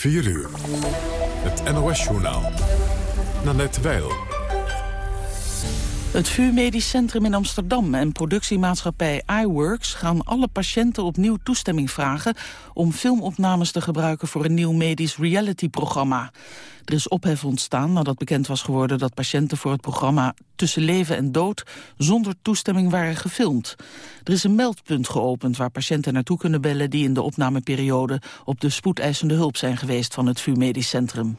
4 uur. Het NOS-journaal. Nanette Weil. Het VU Medisch Centrum in Amsterdam en productiemaatschappij iWorks gaan alle patiënten opnieuw toestemming vragen om filmopnames te gebruiken voor een nieuw medisch reality-programma. Er is ophef ontstaan nadat bekend was geworden dat patiënten voor het programma Tussen Leven en Dood zonder toestemming waren gefilmd. Er is een meldpunt geopend waar patiënten naartoe kunnen bellen die in de opnameperiode op de spoedeisende hulp zijn geweest van het VU Medisch Centrum.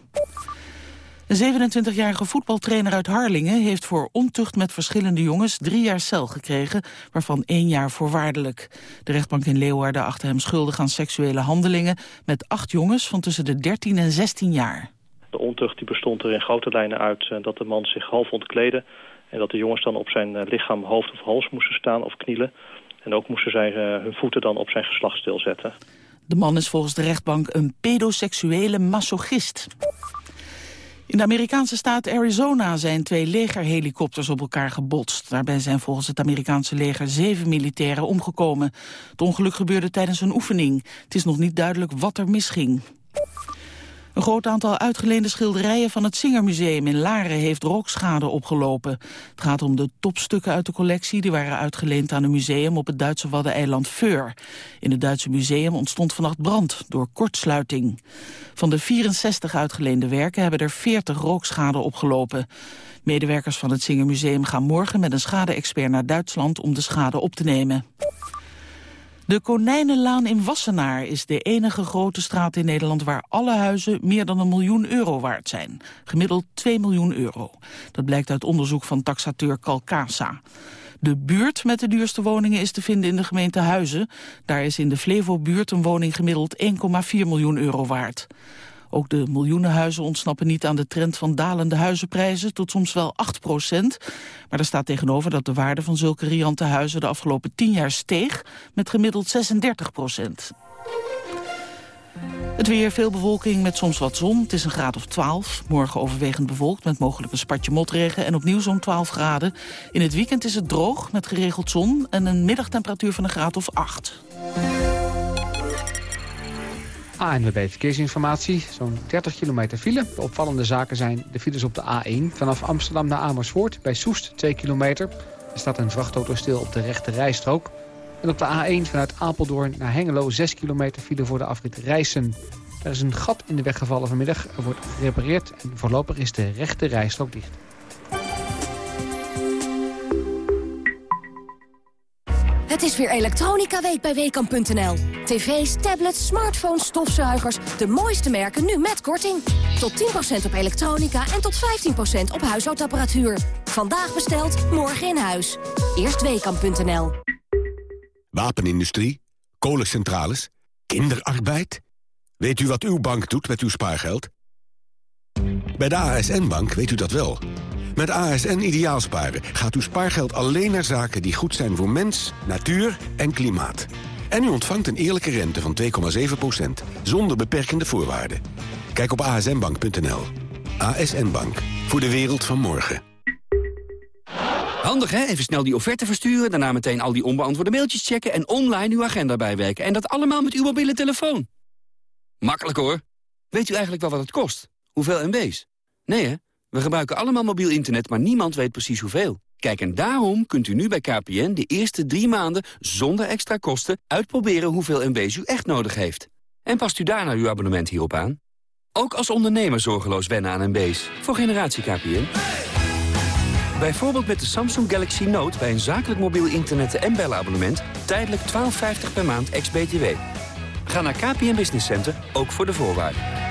Een 27-jarige voetbaltrainer uit Harlingen heeft voor ontucht met verschillende jongens drie jaar cel gekregen, waarvan één jaar voorwaardelijk. De rechtbank in Leeuwarden achtte hem schuldig aan seksuele handelingen met acht jongens van tussen de 13 en 16 jaar. De ontucht die bestond er in grote lijnen uit eh, dat de man zich half ontkleedde en dat de jongens dan op zijn eh, lichaam, hoofd of hals moesten staan of knielen. En ook moesten zij eh, hun voeten dan op zijn geslachtsdeel zetten. De man is volgens de rechtbank een pedoseksuele masochist. In de Amerikaanse staat Arizona zijn twee legerhelikopters op elkaar gebotst. Daarbij zijn volgens het Amerikaanse leger zeven militairen omgekomen. Het ongeluk gebeurde tijdens een oefening. Het is nog niet duidelijk wat er misging. Een groot aantal uitgeleende schilderijen van het Singermuseum in Laren heeft rookschade opgelopen. Het gaat om de topstukken uit de collectie die waren uitgeleend aan een museum op het Duitse waddeneiland Feur. In het Duitse museum ontstond vannacht brand door kortsluiting. Van de 64 uitgeleende werken hebben er 40 rookschade opgelopen. Medewerkers van het Singermuseum gaan morgen met een schade-expert naar Duitsland om de schade op te nemen. De Konijnenlaan in Wassenaar is de enige grote straat in Nederland waar alle huizen meer dan een miljoen euro waard zijn. Gemiddeld 2 miljoen euro. Dat blijkt uit onderzoek van taxateur Calcasa. De buurt met de duurste woningen is te vinden in de gemeente Huizen. Daar is in de Flevo-buurt een woning gemiddeld 1,4 miljoen euro waard. Ook de miljoenenhuizen ontsnappen niet aan de trend van dalende huizenprijzen tot soms wel 8 procent. Maar er staat tegenover dat de waarde van zulke riante huizen de afgelopen 10 jaar steeg met gemiddeld 36 procent. Het weer, veel bewolking met soms wat zon. Het is een graad of 12. Morgen overwegend bewolkt met mogelijk een spatje motregen en opnieuw zo'n 12 graden. In het weekend is het droog met geregeld zon en een middagtemperatuur van een graad of 8. ANWB Verkeersinformatie, zo'n 30 kilometer file. De opvallende zaken zijn de files op de A1 vanaf Amsterdam naar Amersfoort. Bij Soest 2 kilometer. Er staat een vrachtauto stil op de rechte rijstrook. En op de A1 vanuit Apeldoorn naar Hengelo 6 kilometer file voor de afrit Rijssen. Er is een gat in de weg gevallen vanmiddag. Er wordt gerepareerd en voorlopig is de rechte rijstrook dicht. Het is weer Elektronica Week bij Weekamp.nl. TV's, tablets, smartphones, stofzuigers, de mooiste merken nu met korting. Tot 10% op elektronica en tot 15% op huishoudapparatuur. Vandaag besteld, morgen in huis. Eerst Weekamp.nl. Wapenindustrie, kolencentrales, kinderarbeid. Weet u wat uw bank doet met uw spaargeld? Bij de ASN-bank weet u dat wel... Met ASN Ideaalsparen gaat uw spaargeld alleen naar zaken die goed zijn voor mens, natuur en klimaat. En u ontvangt een eerlijke rente van 2,7%, zonder beperkende voorwaarden. Kijk op asnbank.nl. ASN Bank, voor de wereld van morgen. Handig hè? Even snel die offerte versturen, daarna meteen al die onbeantwoorde mailtjes checken... en online uw agenda bijwerken. En dat allemaal met uw mobiele telefoon. Makkelijk hoor. Weet u eigenlijk wel wat het kost? Hoeveel MB's? Nee hè? We gebruiken allemaal mobiel internet, maar niemand weet precies hoeveel. Kijk, en daarom kunt u nu bij KPN de eerste drie maanden zonder extra kosten uitproberen hoeveel MB's u echt nodig heeft. En past u daarna uw abonnement hierop aan? Ook als ondernemer zorgeloos wennen aan MB's. Voor generatie KPN. Bijvoorbeeld met de Samsung Galaxy Note bij een zakelijk mobiel internet- en bellenabonnement... tijdelijk 12,50 per maand ex-BTW. Ga naar KPN Business Center, ook voor de voorwaarden.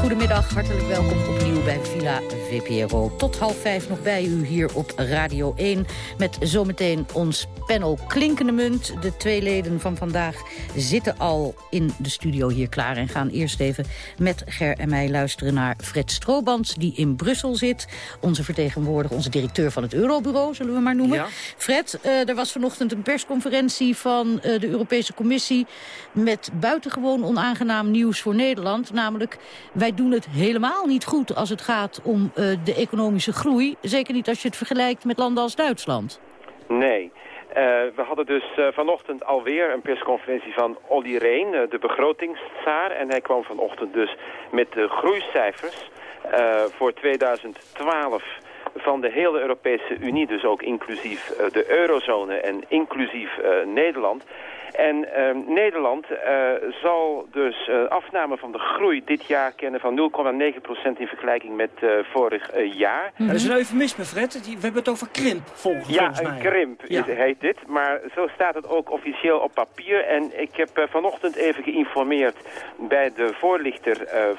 Goedemiddag, hartelijk welkom opnieuw bij Villa VPRO. Tot half vijf nog bij u hier op Radio 1... met zometeen ons panel Klinkende Munt. De twee leden van vandaag zitten al in de studio hier klaar... en gaan eerst even met Ger en mij luisteren naar Fred Stroobans... die in Brussel zit, onze vertegenwoordiger, onze directeur van het Eurobureau... zullen we maar noemen. Fred, uh, er was vanochtend een persconferentie van uh, de Europese Commissie... met buitengewoon onaangenaam nieuws voor Nederland, namelijk... wij doen het helemaal niet goed als het gaat om uh, de economische groei. Zeker niet als je het vergelijkt met landen als Duitsland. Nee. Uh, we hadden dus uh, vanochtend alweer een persconferentie van Olly Reen, de begrotingstsaar. En hij kwam vanochtend dus met de groeicijfers voor 2012 van de hele Europese Unie, dus ook inclusief de eurozone en inclusief Nederland. En uh, Nederland uh, zal dus uh, afname van de groei dit jaar kennen van 0,9% in vergelijking met vorig jaar. Mm -hmm. Dat is een eufemisme, Fred. We hebben het over krimp, volgens, ja, volgens mij. Ja, een krimp ja. heet dit. Maar zo staat het ook officieel op papier. En ik heb vanochtend even geïnformeerd bij de voorlichter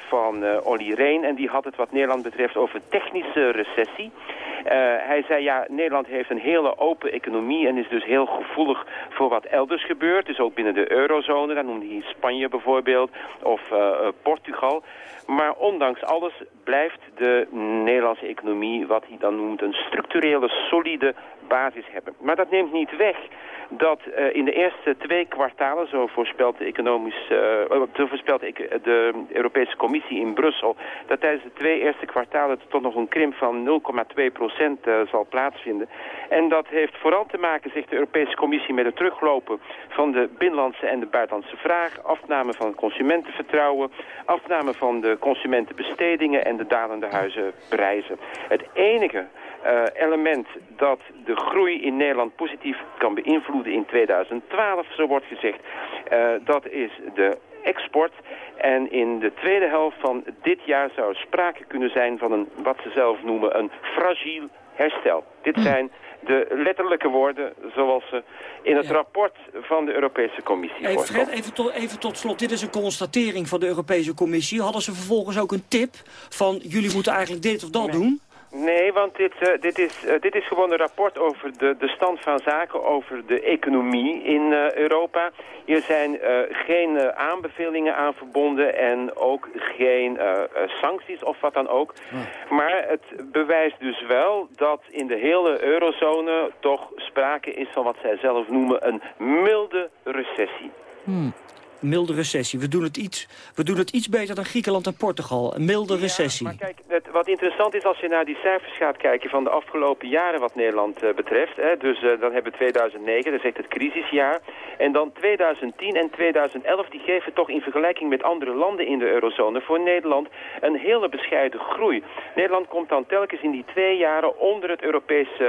van Olly Reen. En die had het wat Nederland betreft over technische recessie. Uh, hij zei, ja, Nederland heeft een hele open economie en is dus heel gevoelig voor wat elders gebeurt. Dus ook binnen de eurozone, dan noemde hij Spanje bijvoorbeeld, of uh, Portugal. Maar ondanks alles blijft de Nederlandse economie, wat hij dan noemt, een structurele, solide basis hebben. Maar dat neemt niet weg dat in de eerste twee kwartalen, zo voorspelt de, economisch, uh, zo voorspelt de Europese Commissie in Brussel, dat tijdens de twee eerste kwartalen tot nog een krimp van 0,2 procent uh, zal plaatsvinden. En dat heeft vooral te maken, zegt de Europese Commissie, met het teruglopen van de binnenlandse en de buitenlandse vraag, afname van consumentenvertrouwen, afname van de consumentenbestedingen en de dalende huizenprijzen. Het enige uh, element dat de groei in Nederland positief kan beïnvloeden in 2012, zo wordt gezegd, uh, dat is de export. En in de tweede helft van dit jaar zou sprake kunnen zijn van een, wat ze zelf noemen, een fragiel herstel. Dit zijn de letterlijke woorden zoals ze in het ja. rapport van de Europese Commissie Fred, even tot, even tot slot. Dit is een constatering van de Europese Commissie. Hadden ze vervolgens ook een tip van jullie moeten eigenlijk dit of dat nee. doen? Nee, want dit, uh, dit, is, uh, dit is gewoon een rapport over de, de stand van zaken, over de economie in uh, Europa. Hier zijn geen aanbevelingen aan verbonden en ook geen sancties of wat dan ook. Oh. Maar het bewijst dus wel dat in de hele eurozone toch sprake is van wat zij zelf noemen een milde recessie. Hmm milde recessie. We doen, het iets, we doen het iets beter dan Griekenland en Portugal. Een milde ja, recessie. Maar kijk, het, wat interessant is als je naar die cijfers gaat kijken van de afgelopen jaren wat Nederland uh, betreft. Hè, dus uh, dan hebben we 2009, dat is echt het crisisjaar. En dan 2010 en 2011, die geven toch in vergelijking met andere landen in de eurozone voor Nederland een hele bescheiden groei. Nederland komt dan telkens in die twee jaren onder het Europese,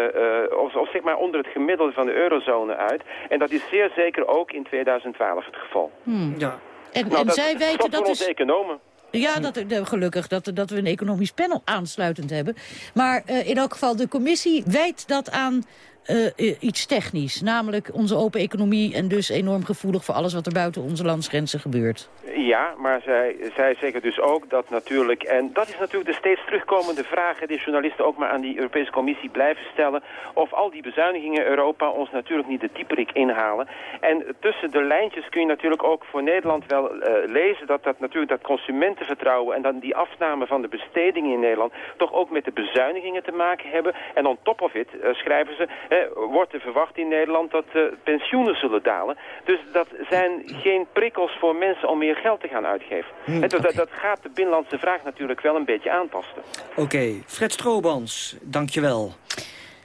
uh, of, of zeg maar onder het gemiddelde van de eurozone uit. En dat is zeer zeker ook in 2012 het geval. Hmm. Ja. En, nou, en dat zij weten dat is... economen. Ja, dat, de, gelukkig dat, dat we een economisch panel aansluitend hebben. Maar uh, in elk geval, de commissie wijt dat aan uh, iets technisch. Namelijk onze open economie en dus enorm gevoelig voor alles wat er buiten onze landsgrenzen gebeurt. Ja, maar zij, zij zeggen dus ook dat natuurlijk... en dat is natuurlijk de steeds terugkomende vraag... die journalisten ook maar aan die Europese Commissie blijven stellen... of al die bezuinigingen Europa ons natuurlijk niet de dieperik inhalen. En tussen de lijntjes kun je natuurlijk ook voor Nederland wel uh, lezen... dat dat natuurlijk dat consumentenvertrouwen... en dan die afname van de bestedingen in Nederland... toch ook met de bezuinigingen te maken hebben. En on top of it, schrijven ze... wordt er verwacht in Nederland dat pensioenen zullen dalen. Dus dat zijn geen prikkels voor mensen om meer geld te gaan uitgeven. Hmm, dat, okay. dat, gaat de binnenlandse vraag natuurlijk wel een beetje aanpassen. Oké, okay. Fred Stroobans, dankjewel.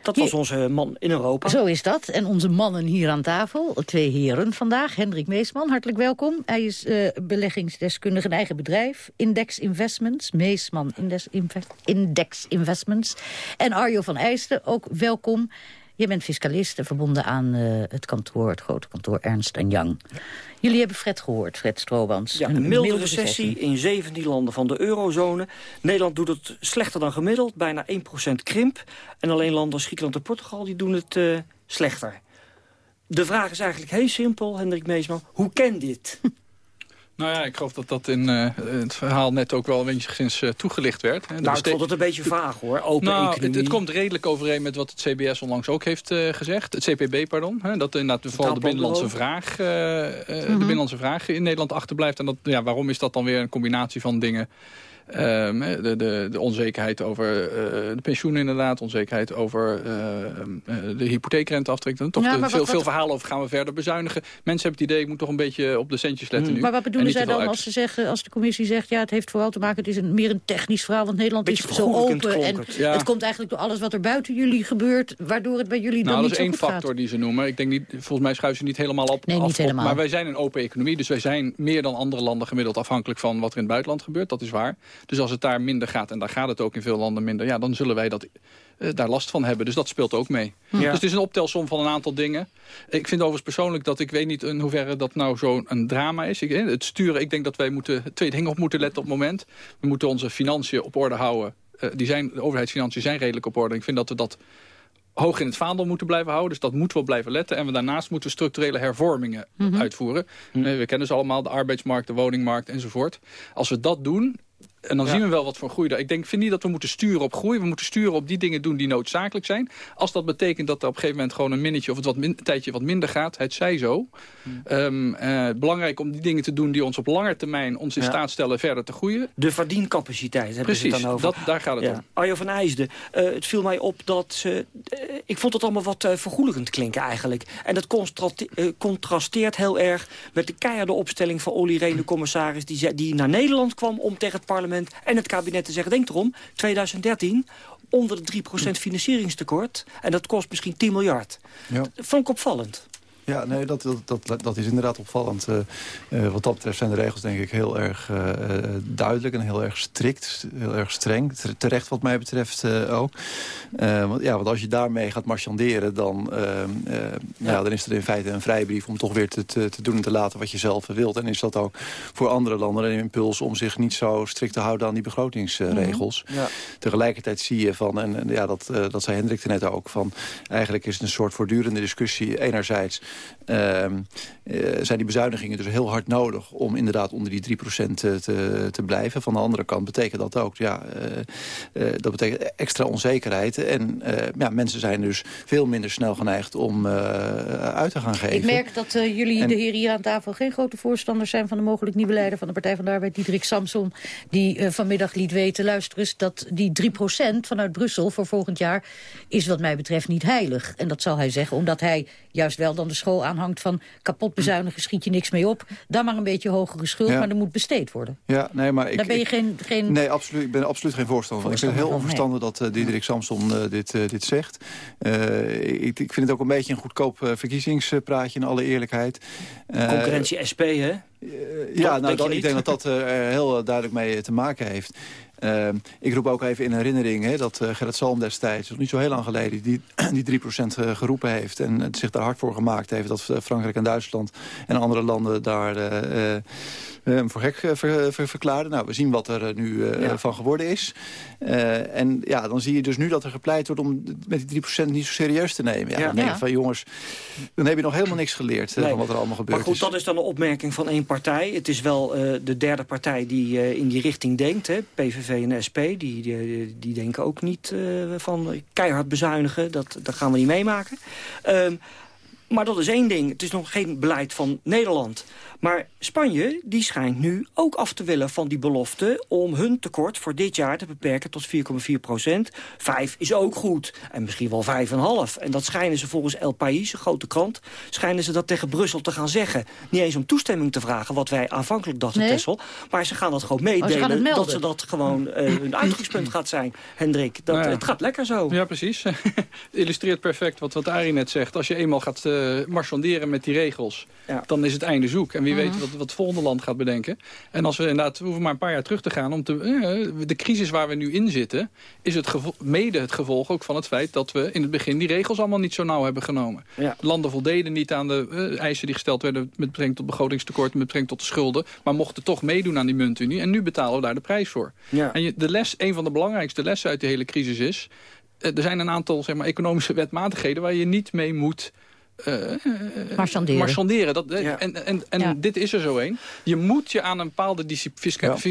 Dat was onze man in Europa. Zo is dat. En onze mannen hier aan tafel, twee heren vandaag. Hendrik Meesman, hartelijk welkom. Hij is uh, beleggingsdeskundige in eigen bedrijf. Index Investments, Meesman Index, Index Investments. En Arjo van Eijsten, ook welkom. Je bent fiscalist verbonden aan uh, het kantoor, het grote kantoor Ernst Young. Jullie hebben Fred gehoord, Fred Stroobans. Ja, een, milde recessie, recessie in 17 landen van de eurozone. Nederland doet het slechter dan gemiddeld, bijna 1% krimp. En alleen landen als Griekenland en Portugal die doen het uh, slechter. De vraag is eigenlijk heel simpel, Hendrik Meesman. Hoe ken dit? Nou ja, ik geloof dat dat in uh, het verhaal net ook wel een beetje sinds uh, toegelicht werd. Hè. Nou, ik vond het een beetje vaag hoor, open nou, economie. Het, het, komt redelijk overeen met wat het CBS onlangs ook heeft uh, gezegd. Het CPB, pardon. Hè, dat inderdaad vooral de binnenlandse, vraag, mm -hmm. de binnenlandse vraag in Nederland achterblijft. En dat, ja, waarom is dat dan weer een combinatie van dingen... Um, de, de, de, onzekerheid over uh, de pensioenen inderdaad, onzekerheid over uh, uh, de hypotheekrenteaftrek. Toch ja, de, veel, wat, veel verhalen over gaan we verder bezuinigen. Mensen hebben het idee, ik moet toch een beetje op de centjes letten hmm. nu. Maar wat bedoelen zij dan als, ze zeggen, als de commissie zegt... ja, het heeft vooral te maken, het is een, meer een technisch verhaal... want Nederland beetje is zo open en het. Ja. het komt eigenlijk door alles wat er buiten jullie gebeurt... waardoor het bij jullie nou, dan niet zo goed gaat. Dat is één factor die ze noemen. Ik denk niet, volgens mij schuiven ze niet helemaal op. Nee, niet af, helemaal. maar wij zijn een open economie, dus wij zijn meer dan andere landen gemiddeld afhankelijk van wat er in het buitenland gebeurt. Dat is waar. Dus als het daar minder gaat, en daar gaat het ook in veel landen minder... ja, dan zullen wij dat, uh, daar last van hebben. Dus dat speelt ook mee. Ja. Dus het is een optelsom van een aantal dingen. Ik vind overigens persoonlijk dat ik weet niet in hoeverre dat nou zo'n drama is. Ik, het sturen, ik denk dat wij moeten, twee dingen op moeten letten op het moment. We moeten onze financiën op orde houden. Uh, die zijn, de overheidsfinanciën zijn redelijk op orde. Ik vind dat we dat hoog in het vaandel moeten blijven houden. Dus dat moeten we blijven letten. En we daarnaast moeten we structurele hervormingen mm -hmm. uitvoeren. Mm -hmm. We kennen ze allemaal, de arbeidsmarkt, de woningmarkt enzovoort. Als we dat doen, en dan ja. zien we wel wat voor groei. Ik denk, vind niet dat we moeten sturen op groei. We moeten sturen op die dingen doen die noodzakelijk zijn. Als dat betekent dat er op een gegeven moment gewoon een minnetje... of het wat min, tijdje wat minder gaat, het zij zo. Hmm. Um, uh, belangrijk om die dingen te doen die ons op lange termijn... ons in ja. staat stellen verder te groeien. De verdiencapaciteit hebben Precies, ze het dan over. Dat, daar gaat het ja. om. Arjo van IJsden, uh, het viel mij op dat ze... Uh, ik vond het allemaal wat vergoeligend klinken eigenlijk. En dat contrasteert heel erg met de keiharde opstelling van Olly Rehn, de commissaris... Die, die naar Nederland kwam om tegen het parlement en het kabinet te zeggen... denk erom, 2013 onder de 3% financieringstekort. En dat kost misschien 10 miljard. Ja. Vond ik opvallend. Ja, nee, dat, dat, dat, dat is inderdaad opvallend. Uh, uh, wat dat betreft zijn de regels denk ik heel erg uh, duidelijk en heel erg strikt. Heel erg streng. Terecht wat mij betreft ook. want, ja, want als je daarmee gaat marchanderen, dan, ja. ja. dan is er in feite een vrijbrief om toch weer te, te, te, doen en te laten wat je zelf wilt. En is dat ook voor andere landen een impuls om zich niet zo strikt te houden aan die begrotingsregels. Mm -hmm. ja. Tegelijkertijd zie je van, en, en ja, dat, dat zei Hendrik er net ook, van eigenlijk is het een soort voortdurende discussie enerzijds Uh, uh, zijn die bezuinigingen dus heel hard nodig... om inderdaad onder die 3% te, te, te blijven. Van de andere kant betekent dat ook... Ja, uh, dat betekent extra onzekerheid. En ja, mensen zijn dus veel minder snel geneigd om uit te gaan geven. Ik merk dat jullie, en, de heren hier aan tafel... geen grote voorstanders zijn van de mogelijk nieuwe leider... van de Partij van de Arbeid, Diederik Samson... die vanmiddag liet weten, luister eens... dat die 3% vanuit Brussel voor volgend jaar... is wat mij betreft niet heilig. En dat zal hij zeggen, omdat hij juist wel dan de school aanhangt van kapot bezuinigen schiet je niks mee op. Dan maar een beetje hogere schuld, ja. maar er moet besteed worden. Ja, nee, maar ik, Daar ben je geen, geen... Nee, absoluut, ik ben absoluut geen voorstander. ik vind het heel onverstandig nee. dat uh, Diederik Samson uh, dit, uh, dit zegt. ik, ik vind het ook een beetje een goedkoop verkiezingspraatje in alle eerlijkheid. Concurrentie SP, hè? ja, nou, dat, ik denk dat dat er heel duidelijk mee te maken heeft. Uh, ik roep ook even in herinnering hè, dat uh, Gerrit Salm destijds, nog niet zo heel lang geleden, die, die 3% geroepen heeft en uh, zich daar hard voor gemaakt heeft dat Frankrijk en Duitsland en andere landen daar hem voor gek ver, ver, verklaarden. Nou, we zien wat er nu ja. van geworden is. en ja, dan zie je dus nu dat er gepleit wordt om met die 3% niet zo serieus te nemen. Ja, ja. Dan denk ik van jongens, dan heb je nog helemaal niks geleerd nee. van wat er allemaal gebeurt. Maar goed, is. dat is dan een opmerking van één partij. Het is wel de derde partij die in die richting denkt, hè, PVV en SP, die, die, die, denken ook niet uh, van keihard bezuinigen. Dat, dat gaan we niet meemaken. Um, maar dat is één ding. Het is nog geen beleid van Nederland. Maar Spanje die schijnt nu ook af te willen van die belofte... om hun tekort voor dit jaar te beperken tot 4,4 procent. Vijf is ook goed. En misschien wel 5,5. En dat schijnen ze volgens El País, een grote krant... schijnen ze dat tegen Brussel te gaan zeggen. Niet eens om toestemming te vragen, wat wij aanvankelijk dachten, nee. Tessel. Maar ze gaan dat gewoon meedelen. Oh, ze dat ze dat gewoon uh, hun uitgangspunt gaat zijn. Hendrik, dat, nou ja. het gaat lekker zo. Ja, precies. het illustreert perfect wat, wat Arie net zegt. Als je eenmaal gaat uh, marchanderen met die regels... Ja. dan is het einde zoek. En wie weet wat, wat het volgende land gaat bedenken. En als we inderdaad, we hoeven maar een paar jaar terug te gaan... om te, uh, de crisis waar we nu in zitten... is het mede het gevolg ook van het feit dat we in het begin... die regels allemaal niet zo nauw hebben genomen. Ja. Landen voldeden niet aan de uh, eisen die gesteld werden... met betrekking tot begrotingstekort, met betrekking tot de schulden... maar mochten toch meedoen aan die muntunie. En nu betalen we daar de prijs voor. Ja. En je, de les, een van de belangrijkste lessen uit de hele crisis is... er zijn een aantal zeg maar, economische wetmatigheden... waar je niet mee moet uh, marchanderen. marchanderen. Dat, En, en, en dit is er zo een. Je moet je aan een bepaalde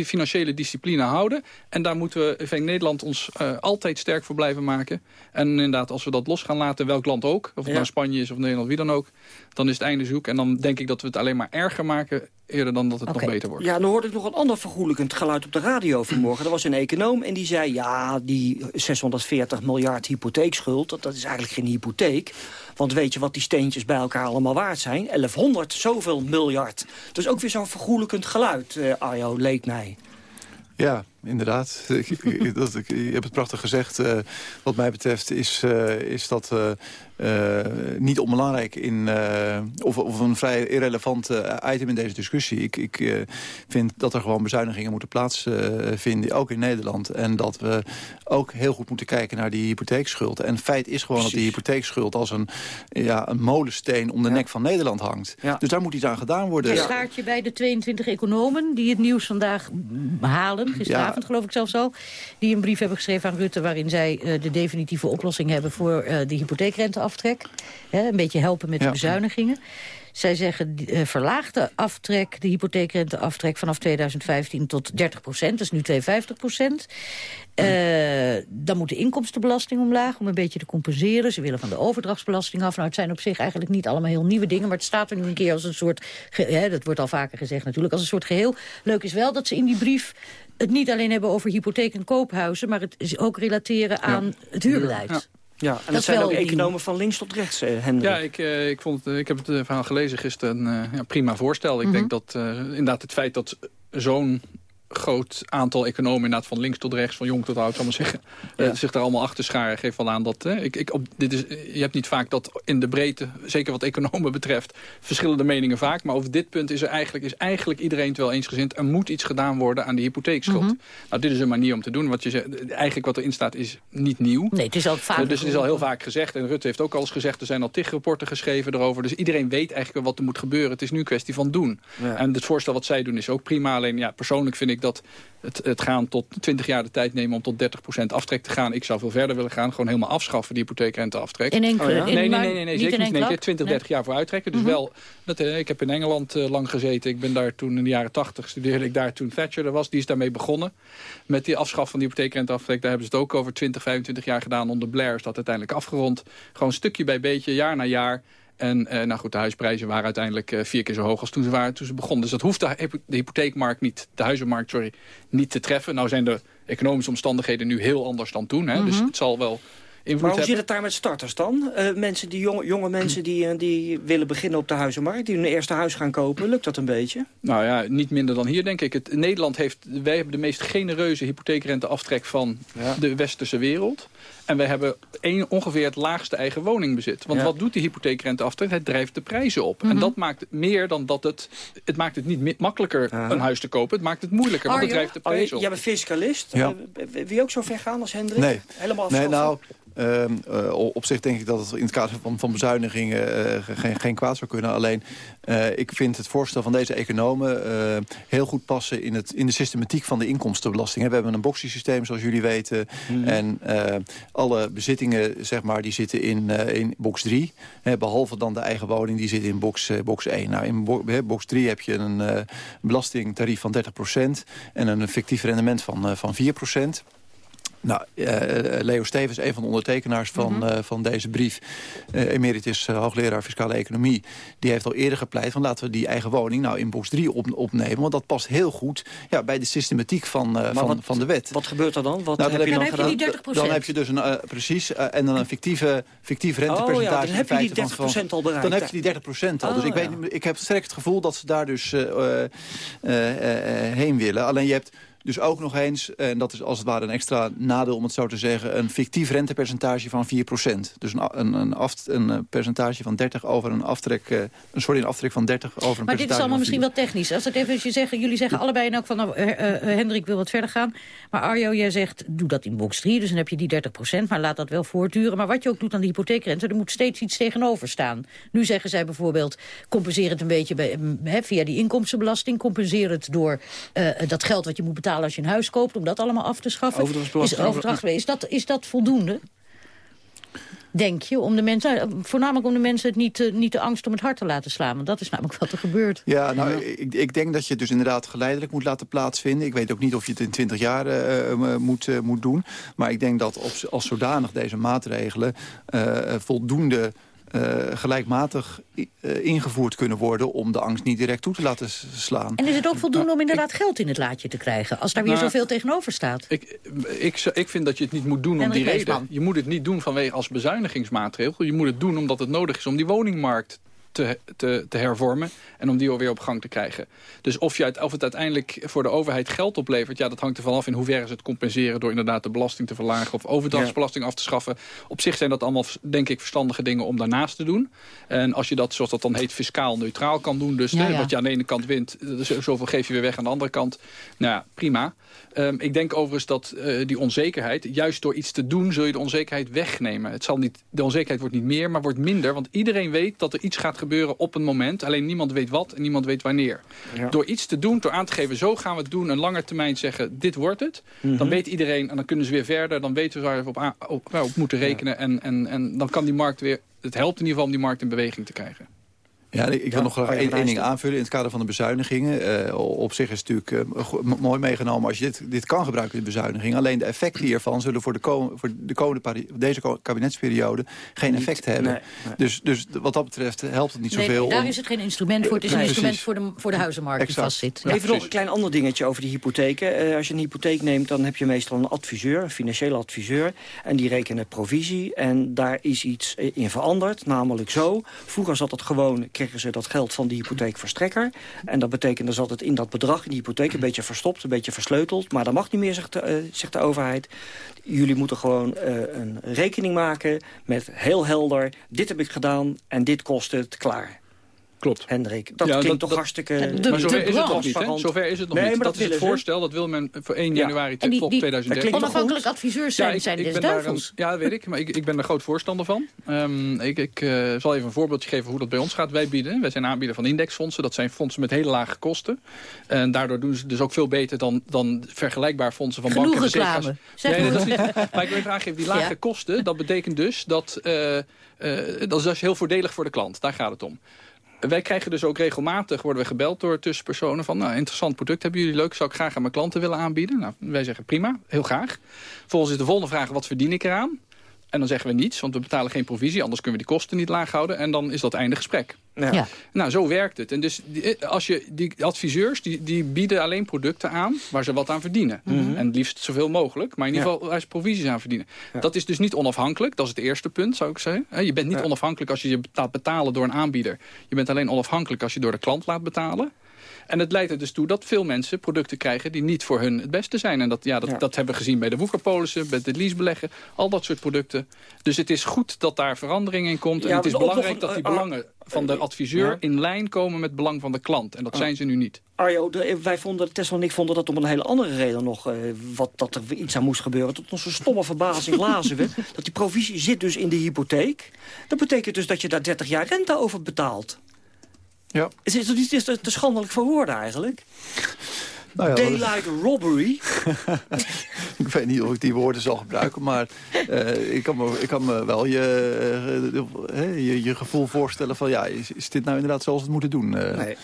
financiële discipline houden. En daar moeten we in Nederland ons uh, altijd sterk voor blijven maken. En inderdaad, als we dat los gaan laten, welk land ook... of het nou Spanje is of Nederland, wie dan ook... dan is het einde zoek. En dan denk ik dat we het alleen maar erger maken eerder dan dat het nog beter wordt. Ja, dan hoorde ik nog een ander vergoelijkend geluid op de radio vanmorgen. Er was een econoom en die zei... ja, die 640 miljard hypotheekschuld, dat, dat is eigenlijk geen hypotheek. Want weet je wat die steentjes bij elkaar allemaal waard zijn? 1100, zoveel miljard. Dus ook weer zo'n vergoelijkend geluid, uh, Arjo, leek mij. Ja, inderdaad. dat, je hebt het prachtig gezegd. Uh, wat mij betreft is, uh, is dat uh, niet onbelangrijk in, of, of een vrij irrelevant item in deze discussie. Ik, ik vind dat er gewoon bezuinigingen moeten plaatsvinden, ook in Nederland. En dat we ook heel goed moeten kijken naar die hypotheekschuld. En feit is gewoon dat die hypotheekschuld als een, ja, een molensteen om de nek van Nederland hangt. Ja. Dus daar moet iets aan gedaan worden. Je schaart je bij de 22 economen die het nieuws vandaag halen, gisteravond geloof ik zelfs zo... die een brief hebben geschreven aan Rutte... waarin zij uh, de definitieve oplossing hebben voor uh, de hypotheekrenteaftrek. Hè, een beetje helpen met de bezuinigingen. Zij zeggen uh, verlaagde aftrek, de hypotheekrenteaftrek vanaf 2015 tot 30 procent. Dat is nu 52 procent. Uh, dan moet de inkomstenbelasting omlaag om een beetje te compenseren. Ze willen van de overdrachtsbelasting af. Nou, het zijn op zich eigenlijk niet allemaal heel nieuwe dingen... maar het staat er nu een keer als een soort... Hè, dat wordt al vaker gezegd natuurlijk, als een soort geheel. Leuk is wel dat ze in die brief het niet alleen hebben over hypotheek en koophuizen... maar het ook relateren aan het huurbeleid. Ja. Ja, en dat, zijn ook economen van links tot rechts, eh, Hendrik. Ja, ik, uh, ik, vond het, ik heb het verhaal gelezen gisteren. Een ja, prima voorstel. Ik mm -hmm. denk dat inderdaad het feit dat zo'n groot aantal economen inderdaad van links tot rechts, van jong tot oud, zal maar zeggen, ja. uh, zich daar allemaal achter scharen. Geeft wel aan dat, ik, ik, op, dit is, je hebt niet vaak dat in de breedte, zeker wat economen betreft, verschillende meningen vaak. Maar over dit punt is er eigenlijk, is eigenlijk iedereen het wel eensgezind. Er moet iets gedaan worden aan die hypotheekschuld. Mm -hmm. Nou, dit is een manier om te doen. Wat je zegt, eigenlijk wat erin staat is niet nieuw. Nee, het is al vaak. Uh, dus het is al heel vaak gezegd. En Rutte heeft ook al eens gezegd, er zijn al tig rapporten geschreven erover. Dus iedereen weet eigenlijk wat er moet gebeuren. Het is nu een kwestie van doen. Ja. En het voorstel wat zij doen is ook prima. Alleen ja, persoonlijk vind ik dat het, het gaan tot 20 jaar de tijd nemen om tot 30% aftrek te gaan. Ik zou veel verder willen gaan. Gewoon helemaal afschaffen die hypotheekrenteaftrek. In enkele, oh, ja? nee, nee, nee, nee, nee, zeker niet. Nee, 20, 30 jaar voor uittrekken. Dus mm -hmm. wel, dat, uh, ik heb in Engeland uh, lang gezeten. Ik ben daar toen in de jaren 80 studeerde ik daar toen Thatcher er was. Die is daarmee begonnen. Met die afschaf van die hypotheekrenteaftrek. Daar hebben ze het ook over 20, 25 jaar gedaan. Onder Blair is dat uiteindelijk afgerond. Gewoon stukje bij beetje, jaar na jaar. En uh, nou goed, de huisprijzen waren uiteindelijk uh, vier keer zo hoog als toen ze waren toen ze begonnen. Dus dat hoeft de, de hypotheekmarkt niet, de huizenmarkt, sorry, niet te treffen. Nou zijn de economische omstandigheden nu heel anders dan toen. Hè? Mm -hmm. Dus het zal wel maar hoe zit het daar met starters dan? Uh, mensen die, jonge, jonge mensen die, uh, die willen beginnen op de huizenmarkt... die hun eerste huis gaan kopen, lukt dat een beetje? Nou ja, niet minder dan hier denk ik. Het, Nederland heeft, wij hebben de meest genereuze hypotheekrenteaftrek van ja. de westerse wereld. En wij hebben een, ongeveer het laagste eigen woningbezit. Want ja. wat doet die hypotheekrenteaftrek? Het drijft de prijzen op. Mm -hmm. En dat maakt meer dan dat het... Het maakt het niet makkelijker uh -huh. een huis te kopen. Het maakt het moeilijker, want het drijft de prijzen op. Jij bent fiscalist. Ja. Uh, wil je ook zo ver gaan als Hendrik? Nee. Helemaal nee, nou, uh, uh, op zich denk ik dat het in het kader van, van bezuinigingen uh, geen, geen kwaad zou kunnen. Alleen, ik vind het voorstel van deze economen heel goed passen in, het, in de systematiek van de inkomstenbelasting. We hebben een boxiesysteem, zoals jullie weten. Mm. En alle bezittingen, zeg maar, die zitten in, in box 3. behalve dan de eigen woning, die zit in box, box 1. Nou, in bo box 3 heb je een belastingtarief van 30% en een fictief rendement van, van 4%. Nou, uh, Leo Stevens, een van de ondertekenaars van, mm -hmm. uh, van deze brief... Uh, emeritus hoogleraar fiscale economie... die heeft al eerder gepleit van laten we die eigen woning... nou in box 3 op, opnemen, want dat past heel goed... Ja, bij de systematiek van, van, wat, van de wet. Wat gebeurt er dan? Wat nou, dan heb je dan, dan, heb je dan heb je dus een, precies, en dan een fictieve, fictief rentepercentage... Oh, ja, dan heb je die 30% van, al bereikt. Dan heb je die 30% al. Oh, dus ik, weet, ik heb sterk het gevoel dat ze daar dus heen willen. Alleen je hebt dus ook nog eens, en dat is als het ware een extra nadeel om het zo te zeggen... een fictief rentepercentage van 4 Dus een, een, een, af, een eh, percentage van 30 over een aftrek... Uh, sorry, een aftrek van 30 over een Maar dit is allemaal misschien wel technisch. Als het even je zeggen, jullie zeggen allebei in elk van... nou, uh, Hendrik wil wat verder gaan. Maar Arjo, jij zegt, doe dat in box 3. Dus dan heb je die 30% maar laat dat wel voortduren. Maar wat je ook doet aan de hypotheekrente, er moet steeds iets tegenover staan. Nu zeggen zij bijvoorbeeld, compenseer het een beetje bij, he, via die inkomstenbelasting. Compenseer het door dat geld wat je moet betalen als je een huis koopt... om dat allemaal af te schaffen. Is, overdracht, is, dat, is dat voldoende? Denk je, om de mensen, nou, voornamelijk om de mensen het niet, eh, niet de angst om het hart te laten slaan. Want dat is namelijk wat er gebeurt. Ja, nou, ik, ik denk dat je het dus inderdaad geleidelijk moet laten plaatsvinden. Ik weet ook niet of je het in 20 jaar uh, moet, uh, moet doen. Maar ik denk dat op, als zodanig deze maatregelen voldoende uh, gelijkmatig uh, ingevoerd kunnen worden... om de angst niet direct toe te laten slaan. En is het ook voldoende om inderdaad geld in het laadje te krijgen... als daar weer nou, zoveel tegenover staat? Ik, ik, ik vind dat je het niet moet doen om die reden. Je moet het niet doen vanwege als bezuinigingsmaatregel. Je moet het doen omdat het nodig is om die woningmarkt te, te, te, hervormen en om die alweer op gang te krijgen. Dus of, je, of het uiteindelijk voor de overheid geld oplevert... ja, dat hangt er vanaf in hoeverre ze het compenseren... door inderdaad de belasting te verlagen of overdrachtsbelasting af te schaffen. Op zich zijn dat allemaal, denk ik, verstandige dingen om daarnaast te doen. En als je dat, zoals dat dan heet, fiscaal neutraal kan doen... dus ja, ja. wat je aan de ene kant wint, zoveel geef je weer weg aan de andere kant. Nou ja, prima. Um, ik denk overigens dat uh, die onzekerheid, juist door iets te doen... zul je de onzekerheid wegnemen. Het zal niet, de onzekerheid wordt niet meer, maar wordt minder. Want iedereen weet dat er iets gaat gebeuren op een moment. Alleen niemand weet wat en niemand weet wanneer. Ja. Door iets te doen, door aan te geven, zo gaan we het doen... een lange termijn zeggen, dit wordt het. Mm -hmm. Dan weet iedereen, en dan kunnen ze weer verder... dan weten we waar we op, op, op moeten rekenen. Ja. En, en, en dan kan die markt weer... Het helpt in ieder geval om die markt in beweging te krijgen. Ja, ik wil ja, nog graag één, één ding aanvullen in het kader van de bezuinigingen. Uh, op zich is het natuurlijk uh, mooi meegenomen als je dit, dit kan gebruiken, de bezuiniging. Alleen de effecten hiervan zullen voor de, ko voor de komende deze kabinetsperiode geen effect hebben. Nee, nee. Dus, dus wat dat betreft helpt het niet nee, zoveel. daar om... is het geen instrument voor. Het is een instrument voor de, voor de huizenmarkt die vastzit. Ja, Even nog een klein ander dingetje over die hypotheken. Eh, als je een hypotheek neemt, dan heb je meestal een adviseur, een financiële adviseur. En die rekenen provisie. En daar is iets eh, in veranderd, namelijk zo. Vroeger zat het gewoon, kregen ze dat geld van die hypotheekverstrekker. En dat betekende zat het in dat bedrag, in die hypotheek, een beetje verstopt, een beetje versleuteld. Maar dat mag niet meer, zegt de, eh, zegt de overheid. Jullie moeten gewoon eh, een rekening maken met heel helder... dit heb ik gedaan en dit kost het, klaar. Klopt. Hendrik, dat Ja, klinkt dat- toch dat- hartstikke... maar zover is het nog niet. Hè? Zover is het nog Nee, niet. maar Dat, is het voorstel. Dat wil men voor 1 Ja. januari die, tot die 2013. onafhankelijk adviseurs zijn, Ja, ik, zijn ik des ben daar een, ja, dat weet ik. Maar ik, ik ben er groot voorstander van. Ehm, ik ik eh, zal even een voorbeeldje geven hoe dat bij ons gaat. Wij bieden, wij zijn aanbieder van indexfondsen. Dat zijn fondsen met hele lage kosten. En daardoor doen ze dus ook veel beter dan, dan vergelijkbaar fondsen van Genoeg banken en reclame. Nee, nee, maar. dat is niet. Maar ik wil even aangeven, die lage Ja. kosten, dat betekent dus dat... eh, eh, dat is dus heel voordelig voor de klant. Daar gaat het om. Wij krijgen dus ook regelmatig, worden we gebeld door tussenpersonen van... nou, interessant product, hebben jullie leuk, zou ik graag aan mijn klanten willen aanbieden. Nou, wij zeggen prima, heel graag. Vervolgens is de volgende vraag, wat verdien ik eraan? En dan zeggen we niets, want we betalen geen provisie... anders kunnen we die kosten niet laag houden. En dan is dat einde gesprek. Ja. Ja. Nou, zo werkt het. En dus die, als je, die adviseurs die, die bieden alleen producten aan waar ze wat aan verdienen. En het liefst zoveel mogelijk, maar in ieder Ja. geval waar ze provisies aan verdienen. Ja. Dat is dus niet onafhankelijk, dat is het eerste punt, zou ik zeggen. Hè, Je bent niet Ja. onafhankelijk als je je laat betalen door een aanbieder. Je bent alleen onafhankelijk als je door de klant laat betalen. En het leidt er dus toe dat veel mensen producten krijgen die niet voor hun het beste zijn. En dat, ja, dat, Ja. dat hebben we gezien bij de woekerpolissen, bij het leasebeleggen, al dat soort producten. Dus het is goed dat daar verandering in komt. Ja, en het is belangrijk dat die eh, belangen van de adviseur Ja. in lijn komen met het belang van de klant. En dat zijn ze nu niet. Arjo, de- wij vonden, Tessel en ik vonden dat om een hele andere reden nog... eh, wat, dat er iets aan moest gebeuren. Tot onze stomme verbazing lazen we... dat die provisie zit dus in de hypotheek. Dat betekent dus dat je daar 30 jaar rente over betaalt. Ja. Is het is, het te schandelijk voor woorden eigenlijk? Nou ja, dat- Daylight robbery. ik weet niet of ik die woorden zal gebruiken, maar eh, ik, kan me, ik kan me wel je, eh, eh, je, je gevoel voorstellen van... ja, is, is dit nou inderdaad zoals we het moeten doen? Eh, Nee.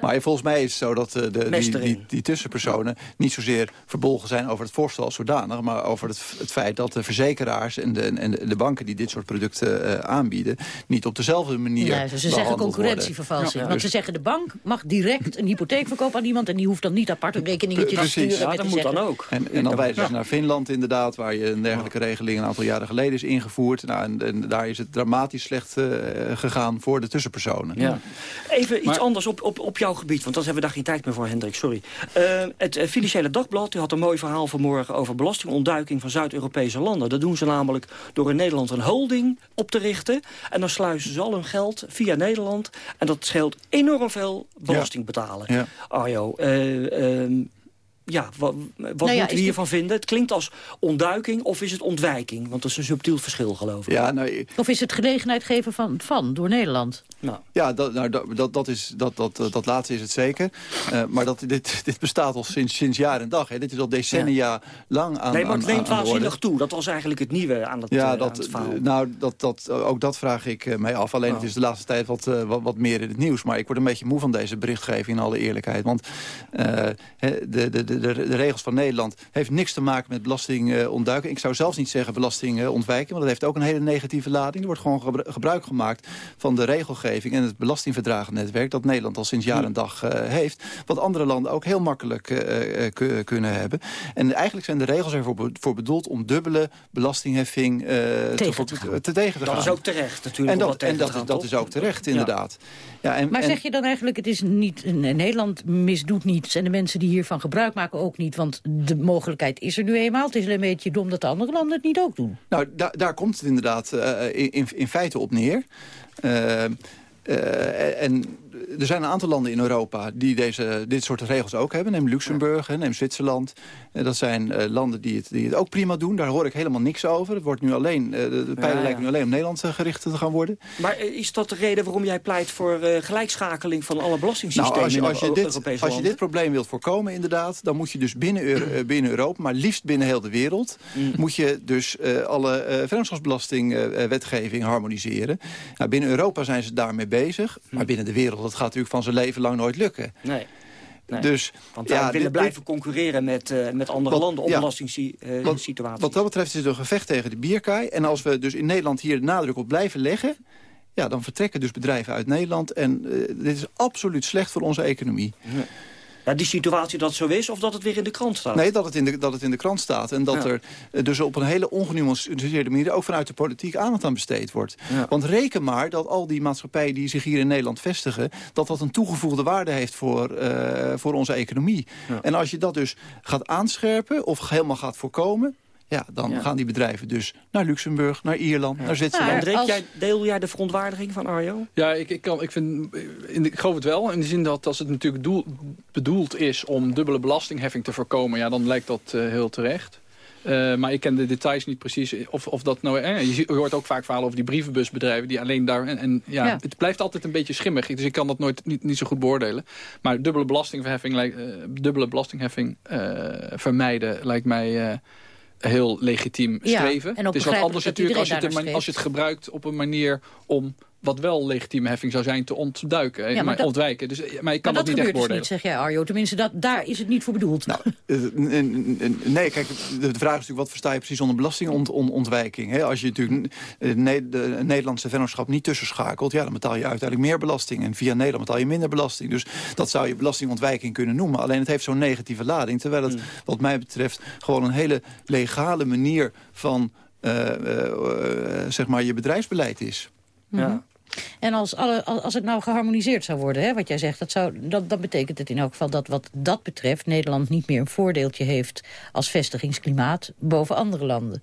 Maar volgens mij is het zo dat de, die, die, die tussenpersonen niet zozeer verbolgen zijn over het voorstel als zodanig, maar over het, het feit dat de verzekeraars en de, en de, de banken die dit soort producten eh, aanbieden, niet op dezelfde manier Ja, ze zeggen concurrentievervalsing. Want Dus- ze zeggen de bank mag direct een hypotheek verkopen aan iemand... en die hoeft dan niet apart een rekeningetje te sturen. Ja, dat moet dan ook. En, en dan wijzen ze naar Finland inderdaad, waar je een dergelijke regeling een aantal jaren geleden is ingevoerd. Nou, en, en daar is het dramatisch slecht eh, gegaan voor de tussenpersonen. Ja. Even iets anders op, op, op jouw gebied, want dan hebben we daar geen tijd meer voor, Hendrik, sorry. Eh, het eh, Financiële Dagblad u had een mooi verhaal vanmorgen over belastingontduiking van Zuid-Europese landen. Dat doen ze namelijk door in Nederland een holding op te richten. En dan sluizen ze al hun geld via Nederland. En dat scheelt enorm veel belasting betalen. Ja. Arjo, eh, Um, ja, wat, wat Nou ja, moeten we dit- hiervan vinden? Het klinkt als ontduiking of is het ontwijking? Want dat is een subtiel verschil, geloof ik. Ja, nou, Of is het gelegenheid geven van, van door Nederland? Nou, Ja, dat, nou, dat, dat, dat, is, dat, dat, eh, dat laatste is het zeker. Eh, maar dat, dit, dit bestaat al sinds, sinds jaar en dag. Hè. Dit is al decennia lang aan nee, maar het neemt waanzinnig toe. Dat was eigenlijk het nieuwe aan het, eh, Ja, aan dat, het verhaal. nou, dat, dat, ook dat vraag ik eh, mij af. Alleen Oh. het is de laatste tijd wat, eh, wat, wat meer in het nieuws. Maar ik word een beetje moe van deze berichtgeving, in alle eerlijkheid. Want eh, hè, de, de, de, de regels van Nederland heeft niks te maken met belasting eh, ontduiken. Ik zou zelfs niet zeggen belasting eh, ontwijken. Want dat heeft ook een hele negatieve lading. Er wordt gewoon gebru- gebruik gemaakt van de regelgeving... en het belastingverdragennetwerk dat Nederland al sinds jaar en dag eh, heeft. Wat andere landen ook heel makkelijk eh, eh, ku- kunnen hebben. En eigenlijk zijn de regels ervoor be- voor bedoeld om dubbele belastingheffing eh, Tegen te, te te, te tegen te dat gaan. is ook terecht natuurlijk. En dat, en dat, gaan, is, dat ook terecht, inderdaad. Ja, en, Maar zeg je dan eigenlijk, het is niet, Nederland misdoet niets... en de mensen die hiervan gebruik maken ook niet... want de mogelijkheid is er nu eenmaal. Het is een beetje dom dat de andere landen het niet ook doen. Nou, da daar komt het inderdaad eh, in, in, in feite op neer. Eh, eh, en er zijn een aantal landen in Europa die deze, dit soort regels ook hebben. Neem Luxemburg, neem Zwitserland. Eh, dat zijn eh, landen die het, die het ook prima doen. Daar hoor ik helemaal niks over. Het wordt nu alleen, eh, de, pijlen ja. lijken nu alleen op Nederland gericht te gaan worden. Maar is dat de reden waarom jij pleit voor gelijkschakeling van alle belastingssystemen Nou, als je, in als, je de dit, Europese als je dit probleem wilt voorkomen, inderdaad... dan moet je dus binnen, Euro- binnen Europa, maar liefst binnen heel de wereld... Mm. moet je dus alle vennootschapsbelastingwetgeving harmoniseren. Nou, binnen Europa zijn ze daarmee bezig. Mm. Maar binnen de wereld, dat gaat natuurlijk van zijn leven lang nooit lukken. Nee. Nee. Dus, Want wij ja, willen dit- blijven concurreren met, eh, met andere Wat- landen op ja. belastingssituaties. Wat dat betreft is het een gevecht tegen de bierkaai. En als we dus in Nederland hier de nadruk op blijven leggen... Ja, dan vertrekken dus bedrijven uit Nederland. En eh, dit is absoluut slecht voor onze economie. Ja, die situatie dat zo is of dat het weer in de krant staat? Nee, dat het in de, dat het in de krant staat. En dat Ja. er eh, dus op een hele ongenuanceerde manier... ook vanuit de politiek aandacht aan besteed wordt. Ja. Want reken maar dat al die maatschappijen die zich hier in Nederland vestigen... dat dat een toegevoegde waarde heeft voor, eh, voor onze economie. Ja. En als je dat dus gaat aanscherpen of helemaal gaat voorkomen... Ja, dan Ja. gaan die bedrijven dus naar Luxemburg, naar Ierland, naar Zwitserland. Maar Hendrik, als- jij, deel jij de verontwaardiging van Arjo? Ja, ik, ik, kan, ik, vind, in de- ik geloof het wel. In de zin dat als het natuurlijk doel, bedoeld is om dubbele belastingheffing te voorkomen... ja, dan lijkt dat eh, heel terecht. Eh, maar ik ken de details niet precies of, of dat nou... Eh, je, hoort ook vaak verhalen over die brievenbusbedrijven... die alleen daar... En, en ja, Ja. het blijft altijd een beetje schimmig. Dus ik kan dat nooit niet, niet zo goed beoordelen. Maar dubbele belastingheffing, lijkt, eh, dubbele belastingheffing eh, vermijden lijkt mij... heel legitiem Ja, streven. en ook het is wat anders natuurlijk als je, het, als je het gebruikt op een manier om wat wel legitieme heffing zou zijn te ontduiken. Ja, maar maar dat- ontwijken. Dus, eh, maar ik Maar kan dat dat, niet echt gebeurt dus beoordelen. niet, zeg jij Arjo. Tenminste, dat, daar is het niet voor bedoeld. Nou, eh, nee, kijk, de vraag is natuurlijk... wat versta je precies onder belastingontwijking? Hè? Als je natuurlijk eh, ne- de Nederlandse vennootschap niet tussenschakelt... ja, dan betaal je uiteindelijk meer belasting. En via Nederland betaal je minder belasting. Dus dat zou je belastingontwijking kunnen noemen. Alleen het heeft zo'n negatieve lading. Terwijl het, wat mij betreft, gewoon een hele legale manier... van eh, eh, eh, zeg maar je bedrijfsbeleid is. Ja. En als, alle, als het nou geharmoniseerd zou worden, hè, wat jij zegt... Dat zou, dat, dan betekent het in elk geval dat wat dat betreft... Nederland niet meer een voordeeltje heeft als vestigingsklimaat... boven andere landen.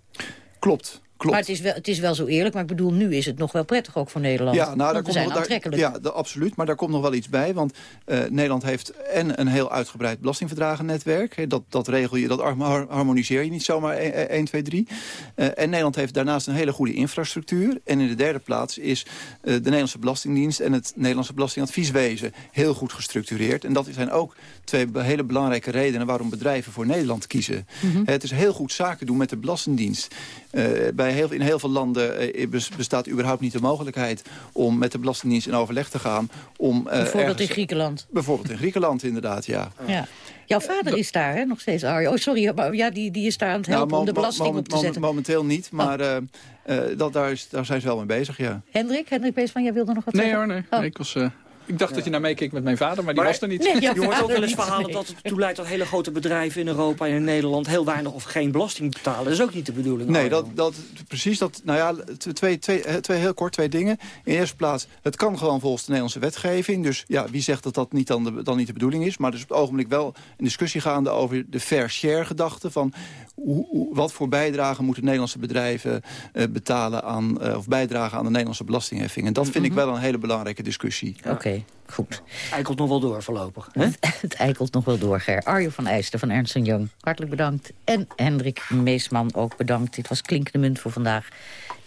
Klopt. Klopt. Maar het is, wel, het is wel zo eerlijk, maar ik bedoel, nu is het nog wel prettig ook voor Nederland. Ja, nou, daar we komt zijn nog, daar, aantrekkelijk. ja, absoluut. Maar daar komt nog wel iets bij. Want eh, Nederland heeft en een heel uitgebreid belastingverdragennetwerk. Hè, dat, dat regel je, dat har- harmoniseer je niet zomaar 1, 2, 3. Eh, en Nederland heeft daarnaast een hele goede infrastructuur. En in de derde plaats is eh, de Nederlandse Belastingdienst... en het Nederlandse Belastingadvieswezen heel goed gestructureerd. En dat zijn ook twee hele belangrijke redenen... waarom bedrijven voor Nederland kiezen. Mhm. Het is heel goed zaken doen met de Belastingdienst. Eh, bij heel, in heel veel landen eh, bes- bestaat überhaupt niet de mogelijkheid... om met de Belastingdienst in overleg te gaan. Om, eh, Bijvoorbeeld ergens- in Griekenland. Bijvoorbeeld in Griekenland, inderdaad, ja. Ja. Jouw vader is daar, hè, nog steeds, Arjo. Oh, sorry, maar ja, die, die is daar aan het helpen Nou, om de belasting op te zetten. Momenteel niet, maar eh, eh, dat, daar, is, daar zijn ze wel mee bezig, ja. Hendrik, Hendrik Beesman, jij wilde nog wat Nee zeggen? hoor, nee. Oh. Nee, Ik, was, eh, ik dacht dat je naar meekeek met mijn vader, maar die Maar- was er niet. Nee, ja. Je hoort ook wel eens niet, verhalen nee. dat het ertoe leidt dat hele grote bedrijven in Europa en in Nederland heel weinig of geen belasting betalen. Dat is ook niet de bedoeling. Nee, dat, dat, precies. Dat, nou ja, twee, twee, eh, twee, heel kort twee dingen. In de eerste plaats, het kan gewoon volgens de Nederlandse wetgeving. Dus ja, wie zegt dat dat niet dan, de, dan niet de bedoeling is. Maar er is op het ogenblik wel een discussie gaande over de fair share gedachte. Van hoe, hoe- wat voor bijdrage moeten Nederlandse bedrijven eh, betalen aan, eh, of bijdragen aan de Nederlandse belastingheffing. En dat vind ik wel een hele belangrijke discussie. Oké. Oké, goed. Eikelt nog wel door voorlopig. Hè? het eikelt nog wel door, Ger. Arjo van Eijsten van Ernst Young, hartelijk bedankt. En Hendrik Meesman ook bedankt. Dit was Klinkende Munt voor vandaag.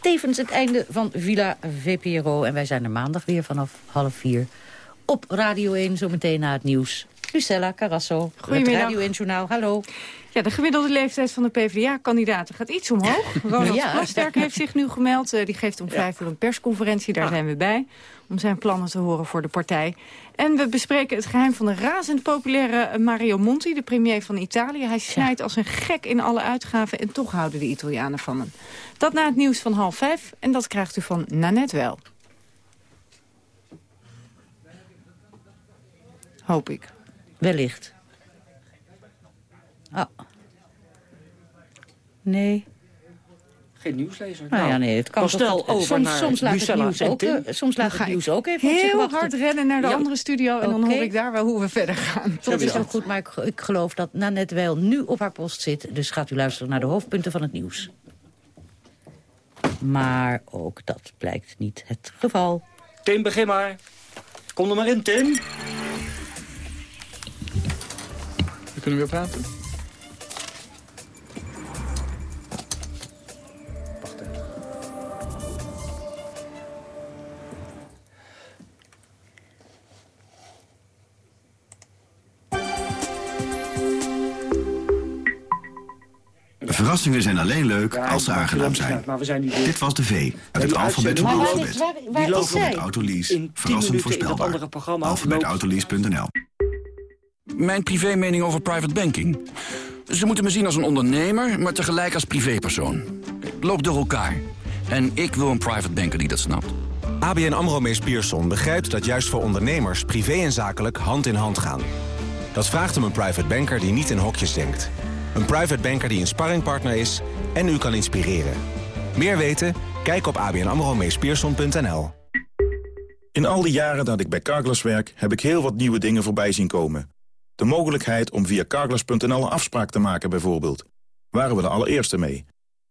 Tevens het einde van Villa VPRO. En wij zijn er maandag weer vanaf half vier op Radio 1, zometeen na het nieuws. Lucella Carrasso, het Radio 1 Journaal. Hallo. Ja, de gemiddelde leeftijd van de PvdA-kandidaten gaat iets omhoog. Ronald ja. Plasterk heeft zich nu gemeld. Uh, die geeft om vijf uur een persconferentie, daar ah. zijn we bij. Om zijn plannen te horen voor de partij. En we bespreken het geheim van de razend populaire Mario Monti, de premier van Italië. Hij snijdt als een gek in alle uitgaven en toch houden de Italianen van hem. Dat na het nieuws van half vijf en dat krijgt u van Nanette wel. Hoop ik. Wellicht. Ah. Nee. Geen nieuwslezer? Nou, ja, nee, het kan stel over soms, soms laat het nieuws ook, uh, soms laat het nieuws ook even Heel hard rennen naar de andere studio en dan hoor ik daar wel hoe we verder gaan. Dat is ook goed, maar ik, ik geloof dat Nanette wel nu op haar post zit. Dus gaat u luisteren naar de hoofdpunten van het nieuws. Maar ook dat blijkt niet het geval. Tim, begin maar. Kom er maar in, Tim. We kunnen weer praten. Verrassingen zijn alleen leuk als ze aangenaam zijn. Dit was de V uit het alfabet van alfabet. Alfabet Autolease. Verrassend voorspelbaar. Alfabetautolease.nl Mijn privé mening over private banking. Ze moeten me zien als een ondernemer, maar tegelijk als privépersoon. Loop door elkaar. En ik wil een private banker die dat snapt. ABN AMRO Mees Pierson begrijpt dat juist voor ondernemers... privé en zakelijk hand in hand gaan. Dat vraagt om een private banker die niet in hokjes denkt... Een private banker die een sparringpartner is en u kan inspireren. Meer weten? Kijk op abnamromeespierson.nl. In al die jaren dat ik bij Carglass werk, heb ik heel wat nieuwe dingen voorbij zien komen. De mogelijkheid om via carglass.nl een afspraak te maken bijvoorbeeld. Waren we de allereerste mee.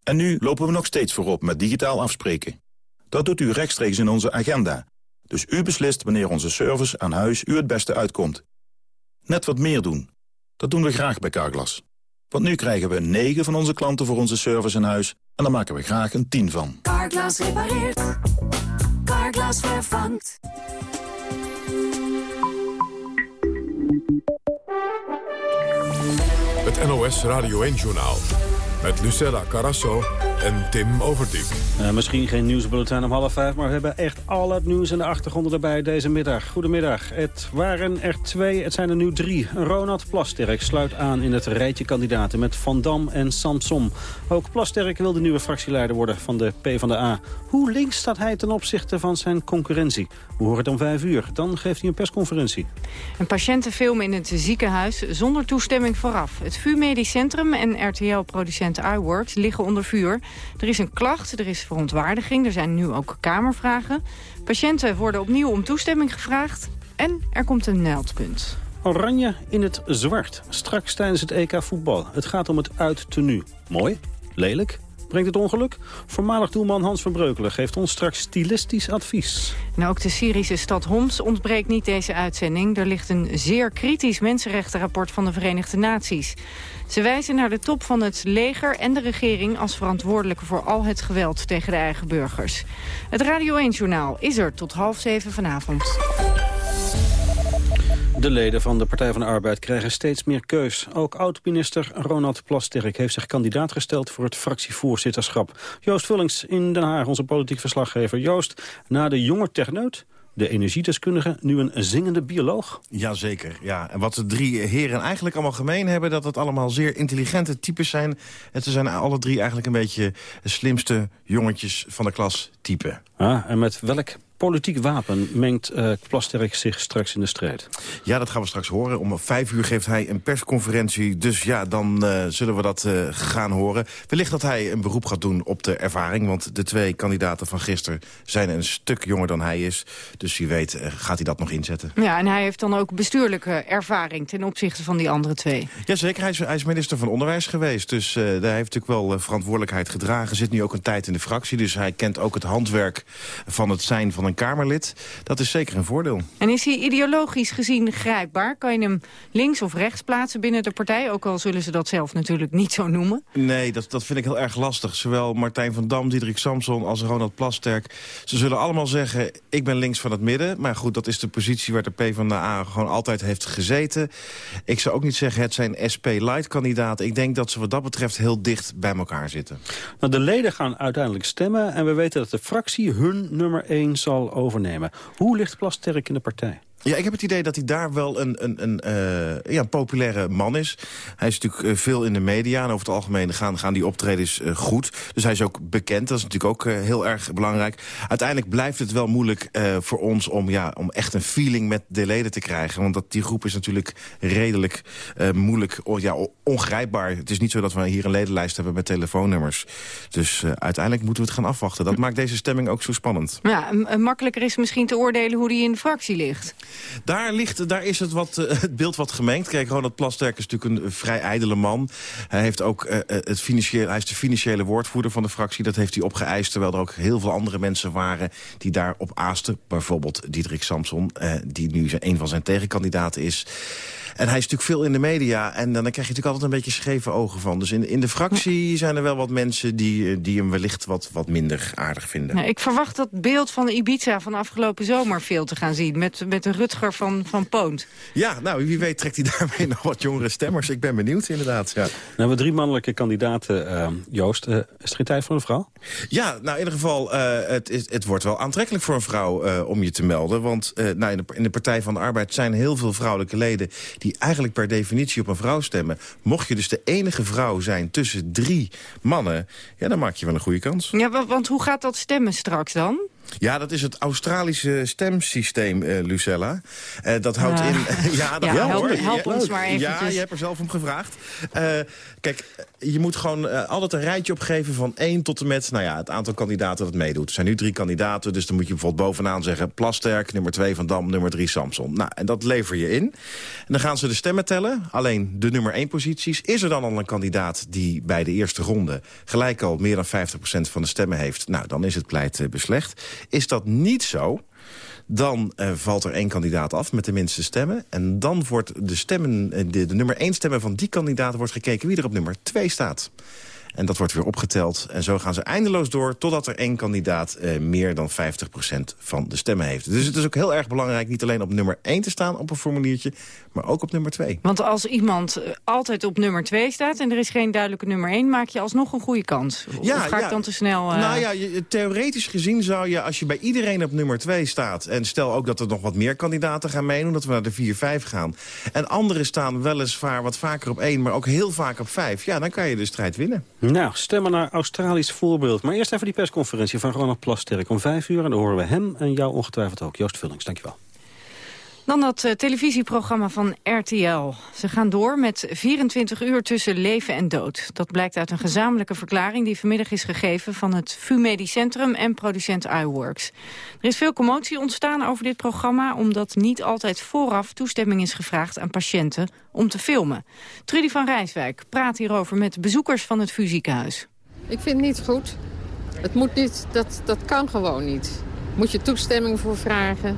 En nu lopen we nog steeds voorop met digitaal afspreken. Dat doet u rechtstreeks in onze agenda. Dus u beslist wanneer onze service aan huis u het beste uitkomt. Net wat meer doen. Dat doen we graag bij Carglass. Want nu krijgen we 9 van onze klanten voor onze service in huis... en daar maken we graag een 10 van. Carglass repareert. Carglass vervangt. Het NOS Radio 1-journaal. Met Lucella Carasso en Tim Overdiep. Uh, misschien geen nieuwsbulletin om half vijf, maar we hebben echt al het nieuws en de achtergronden erbij deze middag. Goedemiddag. Het waren er twee, het zijn er nu drie. Ronald Plasterk sluit aan in het rijtje kandidaten met Van Dam en Samson. Ook Plasterk wil de nieuwe fractieleider worden van de PvdA. Hoe links staat hij ten opzichte van zijn concurrentie? We horen het om vijf uur. Dan geeft hij een persconferentie. Een patiënten filmen in het ziekenhuis zonder toestemming vooraf. Het VU Medisch Centrum en RTL-producent iWorks liggen onder vuur. Er is een klacht, er is verontwaardiging, er zijn nu ook kamervragen. Patiënten worden opnieuw om toestemming gevraagd en er komt een meldpunt. Oranje in het zwart. Straks tijdens het EK voetbal. Het gaat om het uit-tenue. Mooi? Lelijk? Brengt het ongeluk? Voormalig doelman Hans van Breukelen geeft ons straks stilistisch advies. En ook de Syrische stad Homs ontbreekt niet deze uitzending. Er ligt een zeer kritisch mensenrechtenrapport van de Verenigde Naties. Ze wijzen naar de top van het leger en de regering... als verantwoordelijke voor al het geweld tegen de eigen burgers. Het Radio 1-journaal is er tot half zeven vanavond. De leden van de Partij van de Arbeid krijgen steeds meer keus. Ook oud-minister Ronald Plasterk heeft zich kandidaat gesteld voor het fractievoorzitterschap. Joost Vullings in Den Haag, onze politiek verslaggever. Joost, na de jonge techneut de energiedeskundige, nu een zingende bioloog? Jazeker, ja. En wat de drie heren eigenlijk allemaal gemeen hebben... dat het allemaal zeer intelligente types zijn. En ze zijn alle drie eigenlijk een beetje de slimste jongetjes van de klas type. Ah, en met welk politiek wapen mengt uh, Plasterk zich straks in de strijd? Ja, dat gaan we straks horen. Om vijf uur geeft hij een persconferentie. Dus ja, dan uh, zullen we dat uh, gaan horen. Wellicht dat hij een beroep gaat doen op de ervaring. Want de twee kandidaten van gisteren zijn een stuk jonger dan hij is. Dus wie weet gaat hij dat nog inzetten. Ja, en hij heeft dan ook bestuurlijke ervaring ten opzichte van die andere twee. Jazeker, hij is, hij is minister van Onderwijs geweest. Dus hij heeft natuurlijk wel verantwoordelijkheid gedragen. Zit nu ook een tijd in de fractie. Dus hij kent ook het handwerk van het zijn van van een Kamerlid. Dat is zeker een voordeel. En is hij ideologisch gezien grijpbaar? Kan je hem links of rechts plaatsen binnen de partij? Ook al zullen ze dat zelf natuurlijk niet zo noemen. Nee, dat, dat vind ik heel erg lastig. Zowel Martijn van Dam, Diederik Samson als Ronald Plasterk. Ze zullen allemaal zeggen, ik ben links van het midden. Maar goed, dat is de positie waar de PvdA gewoon altijd heeft gezeten. Ik zou ook niet zeggen, het zijn SP-light-kandidaten. Ik denk dat ze wat dat betreft heel dicht bij elkaar zitten. Nou, de leden gaan uiteindelijk stemmen... en we weten dat de fractie hun nummer 1 zal overnemen. Hoe ligt Plasterk in de partij? Ja, ik heb het idee dat hij daar wel een, een, een, uh, ja, populaire man is. Hij is natuurlijk uh, veel in de media en over het algemeen gaan, gaan die optredens uh, goed. Dus hij is ook bekend, dat is natuurlijk ook heel erg belangrijk. Uiteindelijk blijft het wel moeilijk voor ons om, ja, om echt een feeling met de leden te krijgen. Want dat, die groep is natuurlijk redelijk moeilijk, ja, ongrijpbaar. Het is niet zo dat we hier een ledenlijst hebben met telefoonnummers. Dus uiteindelijk moeten we het gaan afwachten. Dat maakt deze stemming ook zo spannend. Ja, makkelijker is misschien te oordelen hoe die in de fractie ligt. Daar, ligt, daar is het, wat, uh, het beeld wat gemengd. Kijk, Ronald Plasterk is natuurlijk een vrij ijdele man. Hij, heeft ook, uh, het financiële, hij is de financiële woordvoerder van de fractie. Dat heeft hij opgeëist, terwijl er ook heel veel andere mensen waren... die daarop aasten. Bijvoorbeeld Diederik Samson, die nu een van zijn tegenkandidaten is. En hij is natuurlijk veel in de media. En dan krijg je natuurlijk altijd een beetje scheve ogen van. Dus in, in de fractie zijn er wel wat mensen die, eh, die hem wellicht wat, wat minder aardig vinden. Nou, ik verwacht dat beeld van Ibiza van afgelopen zomer veel te gaan zien. Met, met de Rutger van, van Poont. Ja, nou, wie weet trekt hij daarmee nog wat jongere stemmers. Ik ben benieuwd, inderdaad. Ja. Nou, we hebben drie mannelijke kandidaten, uh, Joost. Uh, is er geen tijd voor een vrouw? Ja, nou, in ieder geval, uh, het, is, het wordt wel aantrekkelijk voor een vrouw om je te melden. Want nou, in, de, in de Partij van de Arbeid zijn heel veel vrouwelijke leden die eigenlijk per definitie op een vrouw stemmen... mocht je dus de enige vrouw zijn tussen drie mannen... ja, dan maak je wel een goede kans. Ja, want hoe gaat dat stemmen straks dan? Ja, dat is het Australische stemsysteem, uh, Lucella. Uh, dat houdt in... ja, dat ja, help, help ons maar eventjes. Ja, je hebt er zelf om gevraagd. Uh, kijk, je moet gewoon altijd een rijtje opgeven van 1 tot en met... nou ja, het aantal kandidaten dat meedoet. Er zijn nu drie kandidaten, dus dan moet je bijvoorbeeld bovenaan zeggen... Plasterk, nummer 2 Van Dam, nummer 3 Samson. Nou, en dat lever je in. En dan gaan ze de stemmen tellen. Alleen de nummer 1 posities. Is er dan al een kandidaat die bij de eerste ronde... gelijk al meer dan 50% van de stemmen heeft? Nou, dan is het pleit beslecht. Is dat niet zo, dan uh, valt er één kandidaat af met de minste stemmen. En dan wordt de, stemmen, eh, de, de nummer één stemmen van die kandidaat wordt gekeken wie er op nummer twee staat. En dat wordt weer opgeteld. En zo gaan ze eindeloos door totdat er één kandidaat uh, meer dan 50% van de stemmen heeft. Dus het is ook heel erg belangrijk niet alleen op nummer 1 te staan op een formuliertje, maar ook op nummer 2. Want als iemand eh, altijd op nummer 2 staat en er is geen duidelijke nummer 1, maak je alsnog een goede kans. Ja, of ga ik dan te snel... Uh... Nou ja, theoretisch gezien zou je, als je bij iedereen op nummer 2 staat... en stel ook dat er nog wat meer kandidaten gaan meedoen, dat we naar de 4-5 gaan... en anderen staan weliswaar wat vaker op 1, maar ook heel vaak op 5... ja, dan kan je de strijd winnen. Nou, stemmen naar Australisch voorbeeld. Maar eerst even die persconferentie van Ronald Plasterk om vijf uur. En dan horen we hem en jou ongetwijfeld ook. Joost Vullings, dankjewel. Dan dat uh, televisieprogramma van RTL. Ze gaan door met 24 uur tussen leven en dood. Dat blijkt uit een gezamenlijke verklaring die vanmiddag is gegeven... van het VU Medisch Centrum en producent iWorks. Er is veel commotie ontstaan over dit programma... omdat niet altijd vooraf toestemming is gevraagd aan patiënten om te filmen. Trudy van Rijswijk praat hierover met bezoekers van het VU ziekenhuis. Ik vind het niet goed. Het moet niet, dat, dat kan gewoon niet. Moet je toestemming voor vragen...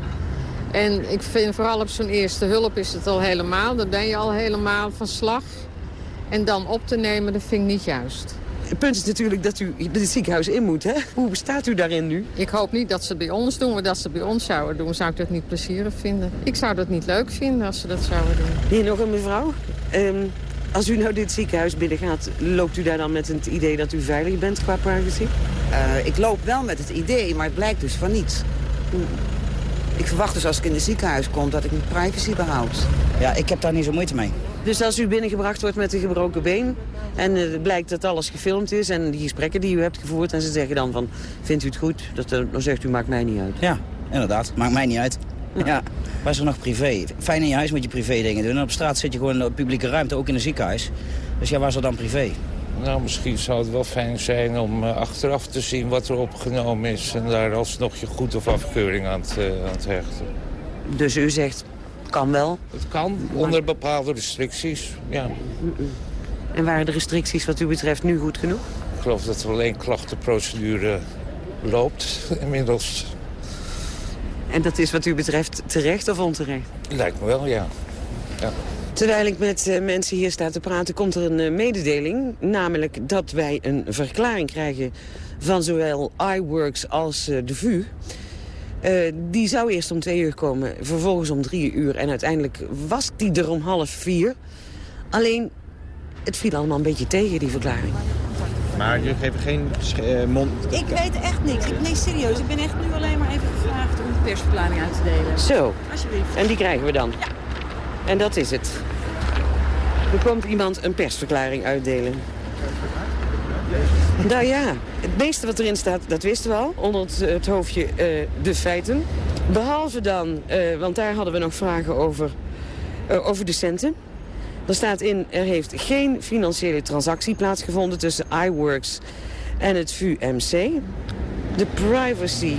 En ik vind vooral op zo'n eerste hulp is het al helemaal. Dan ben je al helemaal van slag. En dan op te nemen, dat vind ik niet juist. Het punt is natuurlijk dat u het ziekenhuis in moet. Hè? Hoe bestaat u daarin nu? Ik hoop niet dat ze het bij ons doen. Maar dat ze het bij ons zouden doen, zou ik dat niet plezierig vinden. Ik zou dat niet leuk vinden als ze dat zouden doen. Hier nog een mevrouw. Um, als u nou dit ziekenhuis binnengaat, loopt u daar dan met het idee dat u veilig bent qua privacy? Uh, ik loop wel met het idee, maar het blijkt dus van niets. Hm. Ik verwacht dus als ik in het ziekenhuis kom dat ik mijn privacy behoud. Ja, ik heb daar niet zo moeite mee. Dus als u binnengebracht wordt met een gebroken been... en het blijkt dat alles gefilmd is en die gesprekken die u hebt gevoerd... en ze zeggen dan van, vindt u het goed? Dat, eh, dan zegt u, maakt mij niet uit. Ja, inderdaad. Maakt mij niet uit. Ja, waar is er nog privé? Fijn in je huis moet je privé dingen doen. En op straat zit je gewoon in publieke ruimte, ook in een ziekenhuis. Dus ja, waar is er dan privé? Nou, misschien zou het wel fijn zijn om uh, achteraf te zien wat er opgenomen is... en daar alsnog je goed of afkeuring aan te, uh, aan te hechten. Dus u zegt, kan wel? Het kan, onder bepaalde restricties, ja. En waren de restricties wat u betreft nu goed genoeg? Ik geloof dat er alleen klachtenprocedure loopt inmiddels. En dat is wat u betreft terecht of onterecht? Lijkt me wel, ja. ja. Terwijl ik met uh, mensen hier sta te praten, komt er een uh, mededeling. Namelijk dat wij een verklaring krijgen van zowel iWorks als uh, de VU. die zou eerst om twee uur komen, vervolgens om drie uur. En uiteindelijk was die er om half vier. Alleen, het viel allemaal een beetje tegen, die verklaring. Maar jullie geven geen mond... Ik weet echt niks. Ik, nee, serieus. Ik ben echt nu alleen maar even gevraagd om de persverklaring uit te delen. Zo. Alsjeblieft. En die krijgen we dan? Ja. En dat is het. Er komt iemand een persverklaring uitdelen. Nou ja, het meeste wat erin staat, dat wisten we al. Onder het, het hoofdje uh, de feiten. Behalve dan, uh, want daar hadden we nog vragen over, over de centen. Er staat in, er heeft geen financiële transactie plaatsgevonden tussen iWorks en het VUMC. De privacy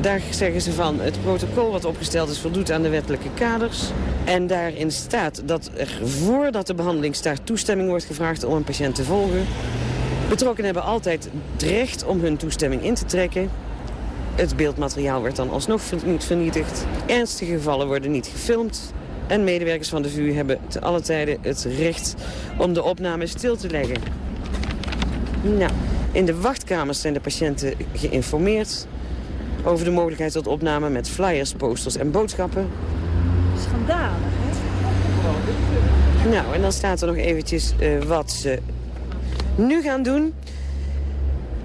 daar zeggen ze van, het protocol wat opgesteld is voldoet aan de wettelijke kaders. En daarin staat dat er voordat de behandeling start toestemming wordt gevraagd om een patiënt te volgen. Betrokkenen hebben altijd het recht om hun toestemming in te trekken. Het beeldmateriaal wordt dan alsnog niet vernietigd. Ernstige gevallen worden niet gefilmd. En medewerkers van de VU hebben te alle tijden het recht om de opname stil te leggen. Nou, in de wachtkamers zijn de patiënten geïnformeerd over de mogelijkheid tot opname met flyers, posters en boodschappen. Schandalig, hè? Nou, en dan staat er nog eventjes uh, wat ze nu gaan doen.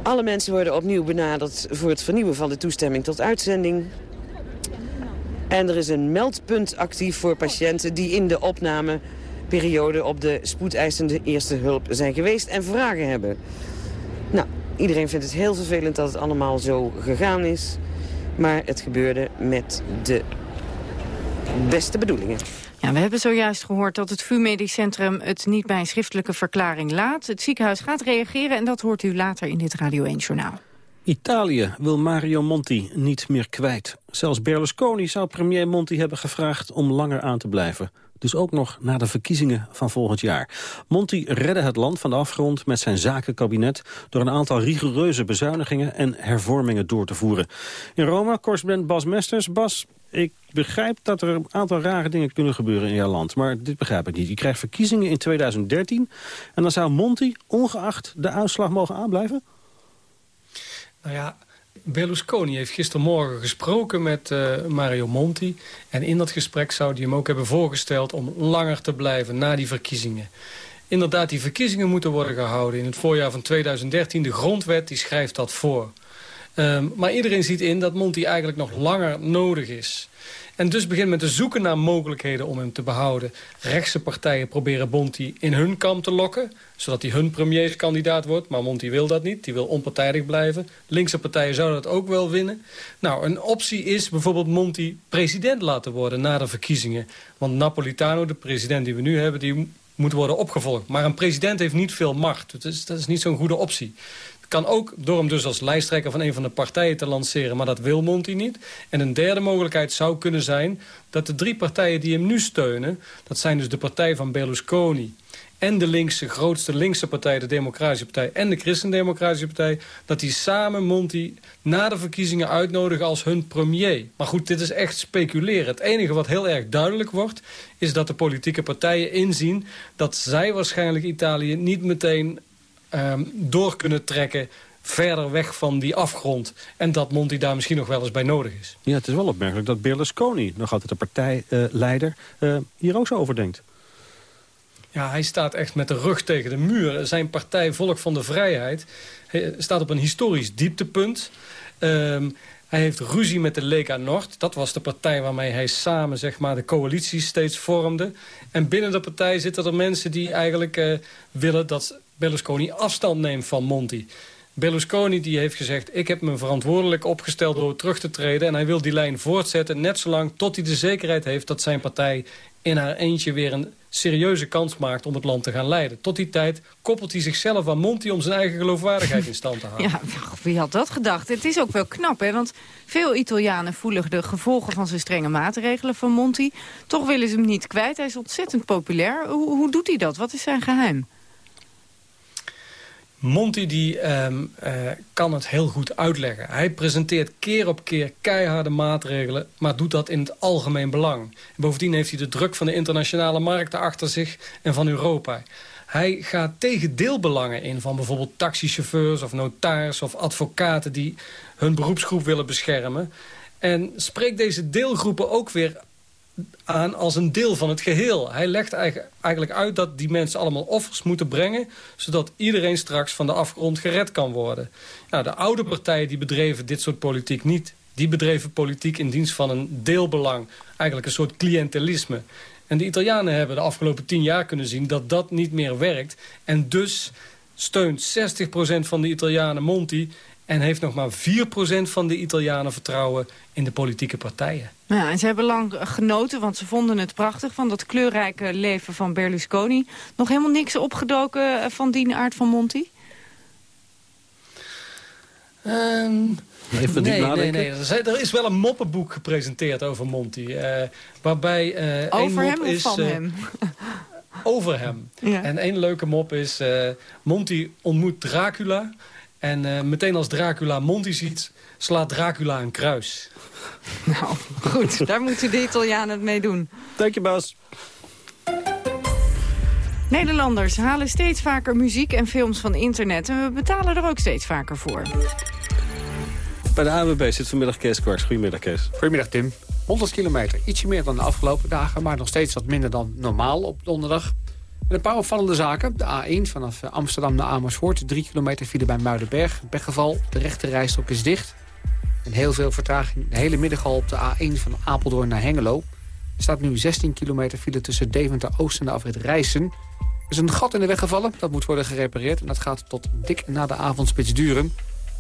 Alle mensen worden opnieuw benaderd voor het vernieuwen van de toestemming tot uitzending. En er is een meldpunt actief voor patiënten die in de opnameperiode op de spoedeisende eerste hulp zijn geweest en vragen hebben. Nou, iedereen vindt het heel vervelend dat het allemaal zo gegaan is. Maar het gebeurde met de beste bedoelingen. Ja, we hebben zojuist gehoord dat het VU Medisch Centrum het niet bij een schriftelijke verklaring laat. Het ziekenhuis gaat reageren en dat hoort u later in dit Radio 1-journaal. Italië wil Mario Monti niet meer kwijt. Zelfs Berlusconi zou premier Monti hebben gevraagd om langer aan te blijven. Dus ook nog na de verkiezingen van volgend jaar. Monti redde het land van de afgrond met zijn zakenkabinet... door een aantal rigoureuze bezuinigingen en hervormingen door te voeren. In Rome, correspondent Bas Mesters. Bas, ik begrijp dat er een aantal rare dingen kunnen gebeuren in jouw land. Maar dit begrijp ik niet. Je krijgt verkiezingen in 2013 en dan zou Monti ongeacht de uitslag mogen aanblijven? Nou ja, Berlusconi heeft gistermorgen gesproken met uh, Mario Monti. En in dat gesprek zou hij hem ook hebben voorgesteld om langer te blijven na die verkiezingen. Inderdaad, die verkiezingen moeten worden gehouden in het voorjaar van 2013. De grondwet die schrijft dat voor. Um, maar iedereen ziet in dat Monti eigenlijk nog langer nodig is. En dus begint men te zoeken naar mogelijkheden om hem te behouden. Rechtse partijen proberen Monti in hun kamp te lokken... zodat hij hun premierskandidaat wordt. Maar Monti wil dat niet, die wil onpartijdig blijven. Linkse partijen zouden dat ook wel winnen. Nou, een optie is bijvoorbeeld Monti president laten worden na de verkiezingen. Want Napolitano, de president die we nu hebben... die moet worden opgevolgd. Maar een president heeft niet veel macht. Dus dat is niet zo'n goede optie kan ook door hem dus als lijsttrekker van een van de partijen te lanceren. Maar dat wil Monti niet. En een derde mogelijkheid zou kunnen zijn dat de drie partijen die hem nu steunen... dat zijn dus de partij van Berlusconi en de linkse, grootste linkse partij, de Democratische Partij... en de Christendemocratische Partij... dat die samen Monti na de verkiezingen uitnodigen als hun premier. Maar goed, dit is echt speculeren. Het enige wat heel erg duidelijk wordt... is dat de politieke partijen inzien... dat zij waarschijnlijk Italië niet meteen Ehm, door kunnen trekken verder weg van die afgrond. En dat Monti daar misschien nog wel eens bij nodig is. Ja, het is wel opmerkelijk dat Berlusconi, nog altijd de partijleider, uh, hier ook zo over denkt. Ja, hij staat echt met de rug tegen de muur. Zijn partij Volk van de Vrijheid staat op een historisch dieptepunt. Ehm, hij heeft ruzie met de Lega Nord. Dat was de partij waarmee hij samen zeg maar, de coalitie steeds vormde. En binnen de partij zitten er mensen die eigenlijk uh, willen dat Berlusconi afstand neemt van Monti. Berlusconi die heeft gezegd... ik heb me verantwoordelijk opgesteld door terug te treden... en hij wil die lijn voortzetten net zolang tot hij de zekerheid heeft... dat zijn partij in haar eentje weer een serieuze kans maakt om het land te gaan leiden. Tot die tijd koppelt hij zichzelf aan Monti om zijn eigen geloofwaardigheid in stand te houden. Ja, wie had dat gedacht? Het is ook wel knap, hè? want veel Italianen voelen de gevolgen van zijn strenge maatregelen van Monti. Toch willen ze hem niet kwijt. Hij is ontzettend populair. Hoe, hoe doet hij dat? Wat is zijn geheim? Monty die, ehm, eh, kan het heel goed uitleggen. Hij presenteert keer op keer keiharde maatregelen... maar doet dat in het algemeen belang. bovendien heeft hij de druk van de internationale markten achter zich... en van Europa. Hij gaat tegen deelbelangen in van bijvoorbeeld taxichauffeurs... of notarissen of advocaten die hun beroepsgroep willen beschermen. En spreekt deze deelgroepen ook weer aan als een deel van het geheel. Hij legt eigenlijk uit dat die mensen allemaal offers moeten brengen... zodat iedereen straks van de afgrond gered kan worden. Nou, de oude partijen die bedreven dit soort politiek niet. Die bedreven politiek in dienst van een deelbelang. Eigenlijk een soort cliëntelisme. En de Italianen hebben de afgelopen tien jaar kunnen zien dat dat niet meer werkt. En dus steunt 60% van de Italianen Monti... en heeft nog maar 4% van de Italianen vertrouwen in de politieke partijen. Ja, en ze hebben lang genoten, want ze vonden het prachtig... van dat kleurrijke leven van Berlusconi. Nog helemaal niks opgedoken eh, van die aard van Monti? Um, Even nee, nee, nee. Er is wel een moppenboek gepresenteerd over Monty. Uh, waarbij uh, over mop hem of is, van uh, hem? over hem. Ja. En één leuke mop is... Monty ontmoet Dracula. En meteen als Dracula Monty ziet... slaat Dracula een kruis. Nou, goed. daar moeten de Italianen het mee doen. Dank je, Bas. Nederlanders halen steeds vaker muziek en films van internet... en we betalen er ook steeds vaker voor. Bij de AWB zit vanmiddag Kees Kwaks. Goedemiddag, Kees. Goedemiddag, Tim. 100 kilometer, ietsje meer dan de afgelopen dagen... maar nog steeds wat minder dan normaal op donderdag. En een paar opvallende zaken. De A1 vanaf Amsterdam naar Amersfoort. 3 kilometer file bij Muidenberg. Pechgeval, de rechte rijstrook is dicht. En heel veel vertraging de hele middag al op de A1 van Apeldoorn naar Hengelo. Er staat nu 16 kilometer file tussen Deventer Oost en de afrit Rijssen. Er is een gat in de weg gevallen, dat moet worden gerepareerd... en dat gaat tot dik na de avondspits duren.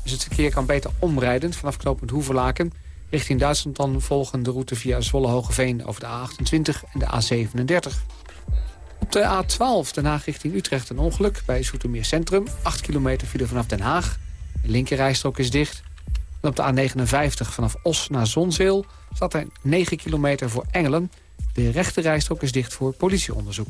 Dus het verkeer kan beter omrijden vanaf knooppunt Hoevelaken... richting Duitsland dan volgen de route via Zwolle-Hogeveen... over de A28 en de A37. Op de A12 Den Haag richting Utrecht een ongeluk bij Zoetermeer Centrum. 8 kilometer file vanaf Den Haag. De linkerrijstrook is dicht. En op de A59 vanaf Os naar Zonzeel staat er 9 kilometer voor Engelen. De rechterrijstrook is dicht voor politieonderzoek.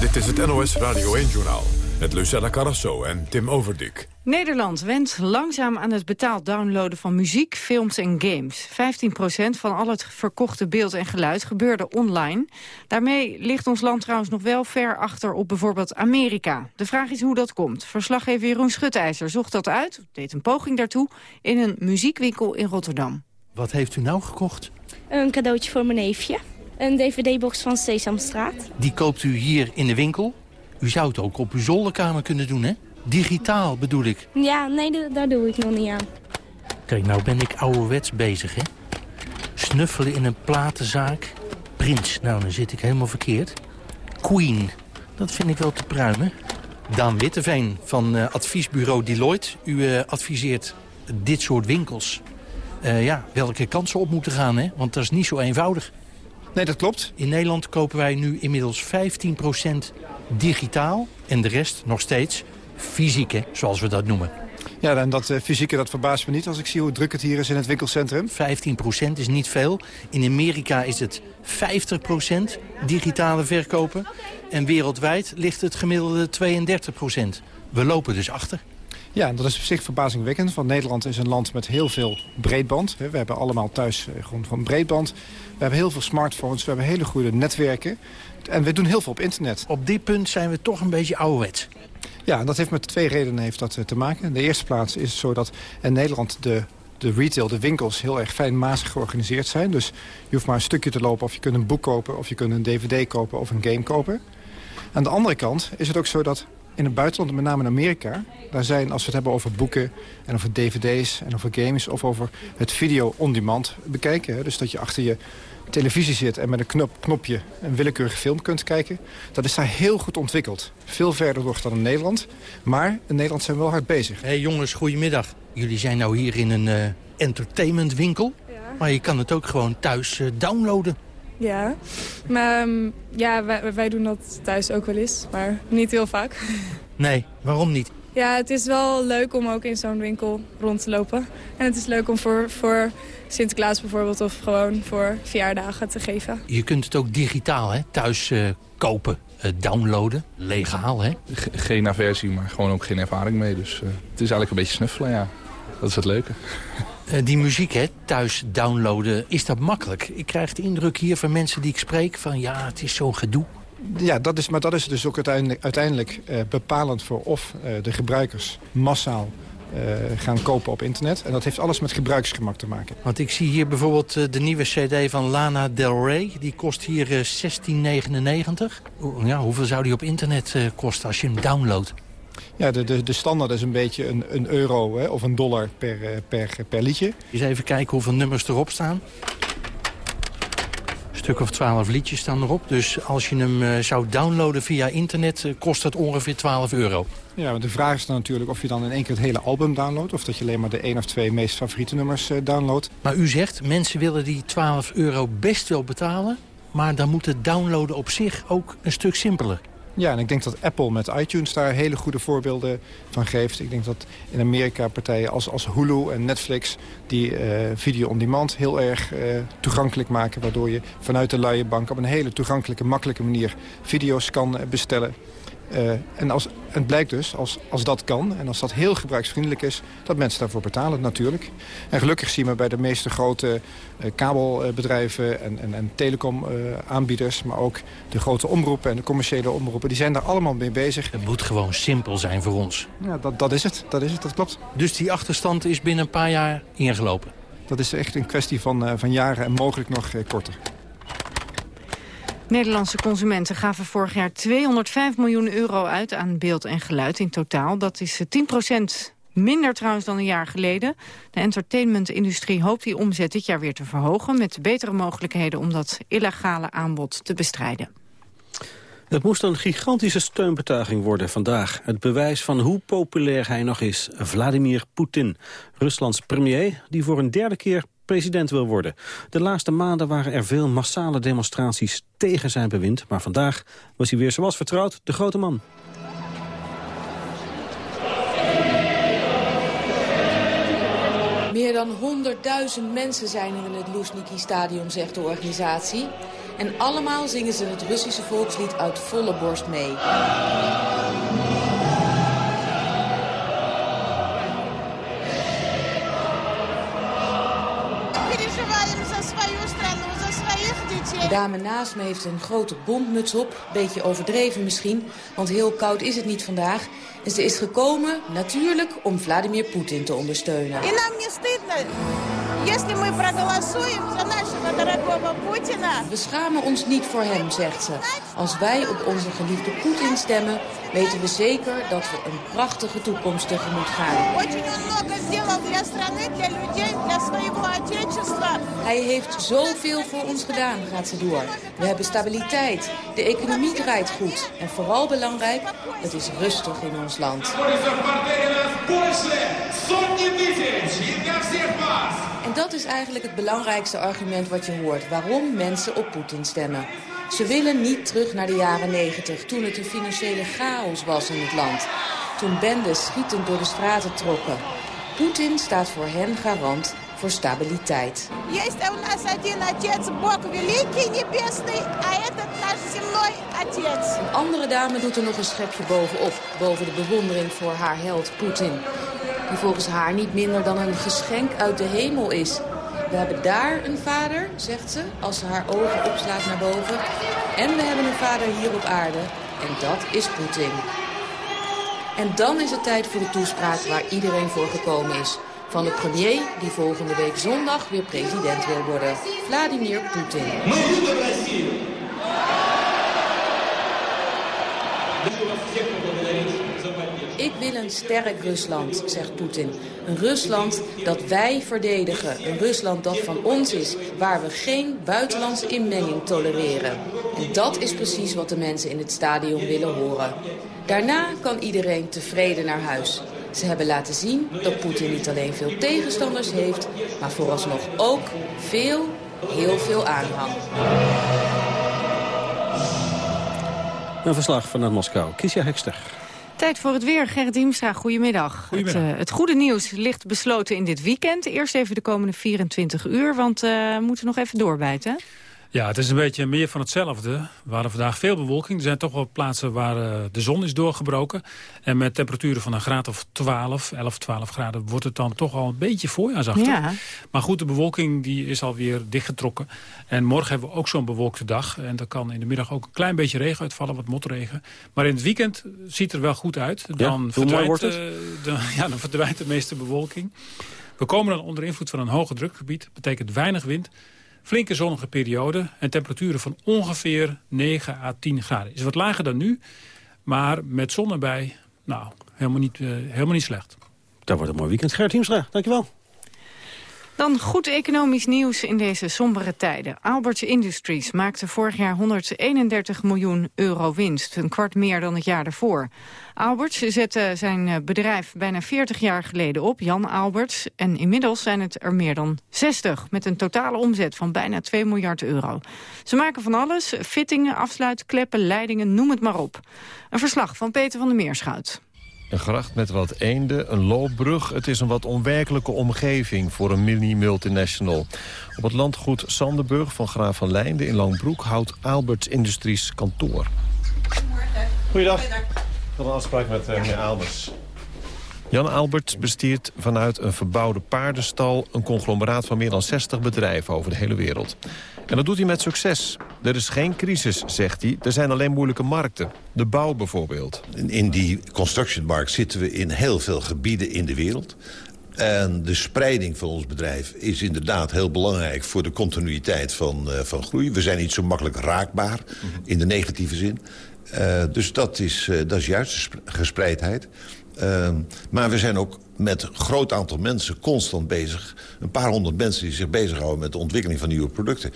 Dit is het NOS Radio 1-journaal met Lucella Carrasso en Tim Overdik. Nederland went langzaam aan het betaald downloaden van muziek, films en games. 15% van al het verkochte beeld en geluid gebeurde online. Daarmee ligt ons land trouwens nog wel ver achter op bijvoorbeeld Amerika. De vraag is hoe dat komt. Verslaggever Jeroen Schutijzer zocht dat uit, deed een poging daartoe... in een muziekwinkel in Rotterdam. Wat heeft u nou gekocht? Een cadeautje voor mijn neefje. Een dvd-box van Sesamstraat. Die koopt u hier in de winkel? U zou het ook op uw zolderkamer kunnen doen, hè? Digitaal bedoel ik. Ja, nee, daar doe ik nog niet aan. Kijk, nou ben ik ouderwets bezig, hè? Snuffelen in een platenzaak. Prins, nou, dan zit ik helemaal verkeerd. Queen, dat vind ik wel te pruimen. Daan Witteveen van uh, adviesbureau Deloitte. U uh, adviseert dit soort winkels uh, ja, welke kansen op moeten gaan, hè? Want dat is niet zo eenvoudig. Nee, dat klopt. In Nederland kopen wij nu inmiddels 15% digitaal... en de rest nog steeds fysieke, zoals we dat noemen. Ja, en dat uh, fysieke, dat verbaast me niet als ik zie hoe druk het hier is in het winkelcentrum. 15% is niet veel. In Amerika is het 50% digitale verkopen. En wereldwijd ligt het gemiddelde 32%. We lopen dus achter. Ja, dat is op zich verbazingwekkend. Want Nederland is een land met heel veel breedband. We hebben allemaal thuis eh, grond van breedband. We hebben heel veel smartphones. We hebben hele goede netwerken. En we doen heel veel op internet. Op dit punt zijn we toch een beetje ouderwets. Ja, en dat heeft met twee redenen heeft dat eh, te maken. In de eerste plaats is het zo dat in Nederland de, de retail, de winkels, heel erg fijnmazig georganiseerd zijn. Dus je hoeft maar een stukje te lopen of je kunt een boek kopen... of je kunt een dvd kopen of een game kopen. Aan de andere kant is het ook zo dat in het buitenland, met name in Amerika... daar zijn, als we het hebben over boeken en over dvd's en over games... of over het video on demand bekijken... dus dat je achter je televisie zit en met een knop, knopje een willekeurige film kunt kijken... dat is daar heel goed ontwikkeld. Veel verder nog dan in Nederland. Maar in Nederland zijn we wel hard bezig. Hé hey jongens, goedemiddag. Jullie zijn nou hier in een uh, entertainmentwinkel. Ja. Maar je kan het ook gewoon thuis uh, downloaden. Ja, maar um, ja, wij, wij doen dat thuis ook wel eens, maar niet heel vaak. Nee, waarom niet? Ja, het is wel leuk om ook in zo'n winkel rond te lopen. En het is leuk om voor, voor Sinterklaas bijvoorbeeld of gewoon voor verjaardagen te geven. Je kunt het ook digitaal hè? thuis uh, kopen, uh, downloaden. Legaal, hè? G geen aversie, maar gewoon ook geen ervaring mee. Dus uh, het is eigenlijk een beetje snuffelen, ja. Dat is het leuke. die muziek hè, thuis downloaden, is dat makkelijk? Ik krijg de indruk hier van mensen die ik spreek van ja, het is zo'n gedoe. Ja, dat is, maar dat is dus ook uiteindelijk, uiteindelijk uh, bepalend voor of uh, de gebruikers massaal uh, gaan kopen op internet. En dat heeft alles met gebruiksgemak te maken. Want ik zie hier bijvoorbeeld de nieuwe cd van Lana Del Rey. Die kost hier 16,99. Ja, hoeveel zou die op internet kosten als je hem downloadt? Ja, de, de, de standaard is een beetje een, een euro hè, of een dollar per, per, per liedje. Eens even kijken hoeveel nummers erop staan stuk of twaalf liedjes staan erop. Dus als je hem uh, zou downloaden via internet, uh, kost dat ongeveer 12 euro. Ja, maar de vraag is dan natuurlijk of je dan in één keer het hele album downloadt... of dat je alleen maar de één of twee meest favoriete nummers uh, downloadt. Maar u zegt, mensen willen die 12 euro best wel betalen... maar dan moet het downloaden op zich ook een stuk simpeler. Ja, en ik denk dat Apple met iTunes daar hele goede voorbeelden van geeft. Ik denk dat in Amerika partijen als, als Hulu en Netflix... die uh, video on demand heel erg uh, toegankelijk maken... waardoor je vanuit de luie bank op een hele toegankelijke, makkelijke manier... video's kan bestellen. Uh, en als, het blijkt dus, als, als dat kan en als dat heel gebruiksvriendelijk is... dat mensen daarvoor betalen natuurlijk. En gelukkig zien we bij de meeste grote uh, kabelbedrijven en, en, en telecomaanbieders... maar ook de grote omroepen en de commerciële omroepen... die zijn daar allemaal mee bezig. Het moet gewoon simpel zijn voor ons. Ja, dat, dat is het. Dat is het, dat klopt. Dus die achterstand is binnen een paar jaar ingelopen? Dat is echt een kwestie van, van jaren en mogelijk nog korter. Nederlandse consumenten gaven vorig jaar 205 miljoen euro uit aan beeld en geluid in totaal. Dat is 10% Minder trouwens dan een jaar geleden. De entertainmentindustrie hoopt die omzet dit jaar weer te verhogen... met betere mogelijkheden om dat illegale aanbod te bestrijden. Het moest een gigantische steunbetuiging worden vandaag. Het bewijs van hoe populair hij nog is. Vladimir Poetin, Ruslands premier, die voor een derde keer president wil worden. De laatste maanden waren er veel massale demonstraties tegen zijn bewind. Maar vandaag was hij weer zoals vertrouwd de grote man. Meer dan 100.000 mensen zijn er in het Luzhniki-stadion, zegt de organisatie. En allemaal zingen ze het Russische volkslied uit volle borst mee. De dame naast me heeft een grote bondmuts op. Beetje overdreven misschien, want heel koud is het niet vandaag. En ze is gekomen, natuurlijk, om Vladimir Poetin te ondersteunen. We schamen ons niet voor hem, zegt ze. Als wij op onze geliefde Poetin stemmen, weten we zeker dat we een prachtige toekomst tegemoet gaan. Hij heeft zoveel voor ons gedaan, gaat ze door. We hebben stabiliteit, de economie draait goed. En vooral belangrijk, het is rustig in ons land. En dat is eigenlijk het belangrijkste argument wat je hoort... waarom mensen op Poetin stemmen. Ze willen niet terug naar de jaren 90, toen het een financiële chaos was in het land. Toen bendes schietend door de straten trokken. Poetin staat voor hen garant voor stabiliteit. Een andere dame doet er nog een schepje bovenop, boven de bewondering voor haar held Poetin. Die volgens haar niet minder dan een geschenk uit de hemel is. We hebben daar een vader, zegt ze, als ze haar ogen opslaat naar boven. En we hebben een vader hier op aarde. En dat is Poetin. En dan is het tijd voor de toespraak waar iedereen voor gekomen is. Van de premier die volgende week zondag weer president wil worden. Vladimir Poetin. Ik wil een sterk Rusland, zegt Poetin. Een Rusland dat wij verdedigen. Een Rusland dat van ons is, waar we geen buitenlandse inmenging tolereren. En dat is precies wat de mensen in het stadion willen horen. Daarna kan iedereen tevreden naar huis. Ze hebben laten zien dat Poetin niet alleen veel tegenstanders heeft... maar vooralsnog ook veel, heel veel aanhang. Een verslag vanuit Moskou. Kiesja Hekster. Tijd voor het weer. Gerrit Hiemstra, goedemiddag. Goedemiddag. Het, uh, het, goede nieuws ligt besloten in dit weekend. Eerst even de komende 24 uur, want uh, we moeten nog even doorbijten. Ja, het is een beetje meer van hetzelfde. We hadden vandaag veel bewolking. Er zijn toch wel plaatsen waar uh, de zon is doorgebroken. En met temperaturen van een graad of 12, 11, 12 graden... wordt het dan toch al een beetje voorjaarsachtig. Ja. Maar goed, de bewolking die is alweer dichtgetrokken. En morgen hebben we ook zo'n bewolkte dag. En er kan in de middag ook een klein beetje regen uitvallen, wat motregen. Maar in het weekend ziet er wel goed uit. Dan, ja, verdwijnt, wordt het? uh, de, ja, dan verdwijnt de meeste bewolking. We komen dan onder invloed van een hoge drukgebied. Dat betekent weinig wind. Flinke zonnige periode en temperaturen van ongeveer 9 à 10 graden. Is wat lager dan nu, maar met zon erbij, nou, helemaal niet, uh, helemaal niet slecht. Dat wordt een mooi weekend. Gert Hiemstra, dankjewel. Dan goed economisch nieuws in deze sombere tijden. Alberts Industries maakte vorig jaar 131 miljoen euro winst. Een kwart meer dan het jaar daarvoor. Alberts zette zijn bedrijf bijna 40 jaar geleden op, Jan Alberts. En inmiddels zijn het er meer dan 60, met een totale omzet van bijna 2 miljard euro. Ze maken van alles, fittingen, afsluitkleppen, leidingen, noem het maar op. Een verslag van Peter van der Meerschout. Een gracht met wat eenden, een loopbrug. Het is een wat onwerkelijke omgeving voor een mini-multinational. Op het landgoed Sanderburg van Graaf van Leinden in Langbroek... houdt Alberts Industries kantoor. Goeiedag. Ik had een afspraak met uh, meneer Alberts. Jan Alberts bestiert vanuit een verbouwde paardenstal... een conglomeraat van meer dan 60 bedrijven over de hele wereld. En dat doet hij met succes. Er is geen crisis, zegt hij. Er zijn alleen moeilijke markten. De bouw bijvoorbeeld. In, die constructionmarkt zitten we in heel veel gebieden in de wereld. En de spreiding van ons bedrijf is inderdaad heel belangrijk... voor de continuïteit van, uh, van groei. We zijn niet zo makkelijk raakbaar, in de negatieve zin. Uh, dus dat is, uh, dat is juist de gespreidheid. Uh, maar we zijn ook met een groot aantal mensen constant bezig. Een paar honderd mensen die zich bezighouden met de ontwikkeling van nieuwe producten.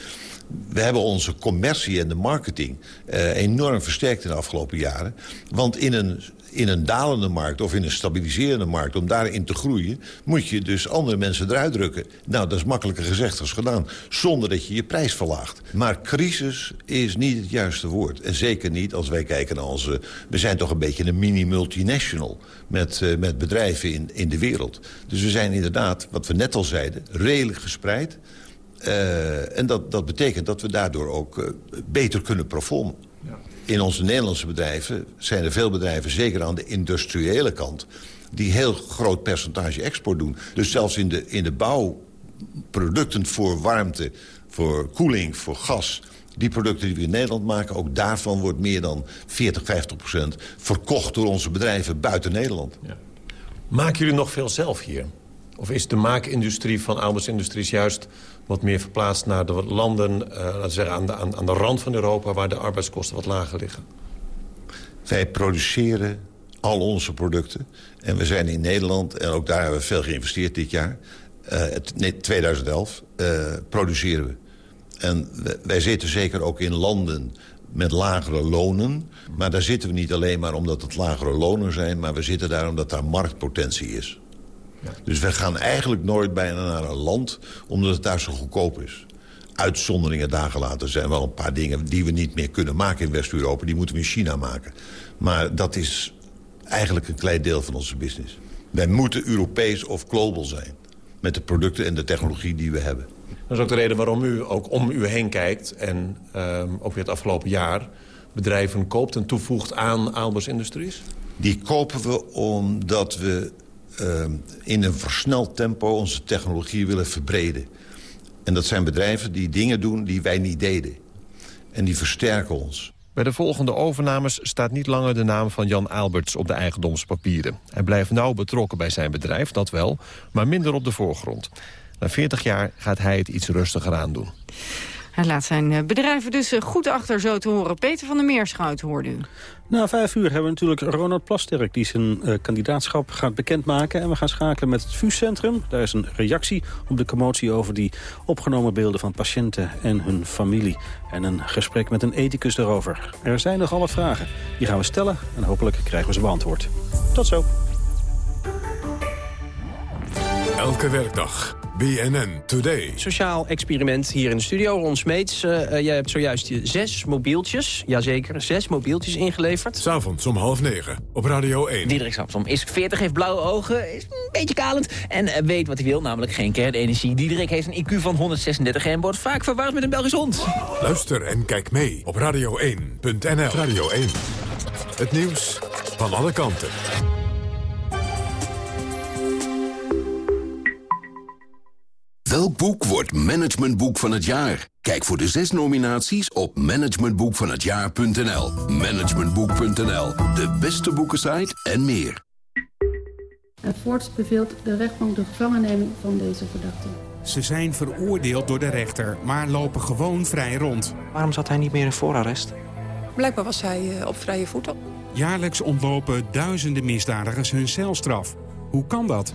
We hebben onze commercie en de marketing uh, enorm versterkt in de afgelopen jaren. Want in een, in een dalende markt of in een stabiliserende markt... om daarin te groeien, moet je dus andere mensen eruit drukken. Nou, dat is makkelijker gezegd als gedaan. Zonder dat je je prijs verlaagt. Maar crisis is niet het juiste woord. En zeker niet als wij kijken naar onze... We zijn toch een beetje een mini-multinational met, uh, met bedrijven in, in de wereld. Dus we zijn inderdaad, wat we net al zeiden, redelijk gespreid... Uh, en dat, dat betekent dat we daardoor ook uh, beter kunnen performen. Ja. In onze Nederlandse bedrijven zijn er veel bedrijven, zeker aan de industriële kant... die heel groot percentage export doen. Dus zelfs in de, in de bouw producten voor warmte, voor koeling, voor gas... die producten die we in Nederland maken, ook daarvan wordt meer dan 40, 50 procent... verkocht door onze bedrijven buiten Nederland. Ja. Maken jullie nog veel zelf hier? Of is de maakindustrie van Alberts Industries juist wat meer verplaatst naar de landen uh, laten zeggen, aan, de, aan, de rand van Europa... waar de arbeidskosten wat lager liggen? Wij produceren al onze producten. En we zijn in Nederland, en ook daar hebben we veel geïnvesteerd dit jaar... Uh, nee, 2011, uh, produceren we. En wij zitten zeker ook in landen met lagere lonen. Maar daar zitten we niet alleen maar omdat het lagere lonen zijn... maar we zitten daar omdat daar marktpotentie is. Dus we gaan eigenlijk nooit bijna naar een land omdat het daar zo goedkoop is. Uitzonderingen dagen later zijn wel een paar dingen die we niet meer kunnen maken in West-Europa. Die moeten we in China maken. Maar dat is eigenlijk een klein deel van onze business. Wij moeten Europees of global zijn. Met de producten en de technologie die we hebben. Dat is ook de reden waarom u ook om u heen kijkt. En um, ook weer het afgelopen jaar bedrijven koopt en toevoegt aan Aalbers Industries? Die kopen we omdat we uh, in een versneld tempo onze technologie willen verbreden. En dat zijn bedrijven die dingen doen die wij niet deden. En die versterken ons. Bij de volgende overnames staat niet langer de naam van Jan Alberts op de eigendomspapieren. Hij blijft nauw betrokken bij zijn bedrijf, dat wel, maar minder op de voorgrond. Na 40 jaar gaat hij het iets rustiger aandoen. Hij laat zijn bedrijven dus goed achter zo te horen. Peter van der Meerschout hoorde u. Na vijf uur hebben we natuurlijk Ronald Plasterk... die zijn uh, kandidaatschap gaat bekendmaken. En we gaan schakelen met het VU-centrum. Daar is een reactie op de commotie over die opgenomen beelden... van patiënten en hun familie. En een gesprek met een ethicus daarover. Er zijn nogal wat vragen. Die gaan we stellen en hopelijk krijgen we ze beantwoord. Tot zo. Elke werkdag BNN Today. Sociaal experiment hier in de studio. Ron Smeets, uh, jij hebt zojuist je zes mobieltjes, jazeker, zes mobieltjes ingeleverd. S'avonds om half negen op Radio 1. Diederik Samsom is 40, heeft blauwe ogen, is een beetje kalend... en weet wat hij wil, namelijk geen kernenergie. Diederik heeft een IQ van 136 en wordt vaak verwaard met een Belgisch hond. Luister en kijk mee op radio1.nl. Radio 1. Het nieuws van alle kanten. Welk boek wordt managementboek van het jaar? Kijk voor de zes nominaties op managementboekvanhetjaar.nl. Managementboek.nl, de beste boekensite en meer. En voorts beveelt de rechtbank de gevangenneming van deze verdachten. Ze zijn veroordeeld door de rechter, maar lopen gewoon vrij rond. Waarom zat hij niet meer in voorarrest? Blijkbaar was hij op vrije voeten. Jaarlijks ontlopen duizenden misdadigers hun celstraf. Hoe kan dat?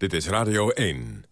Dit is Radio 1.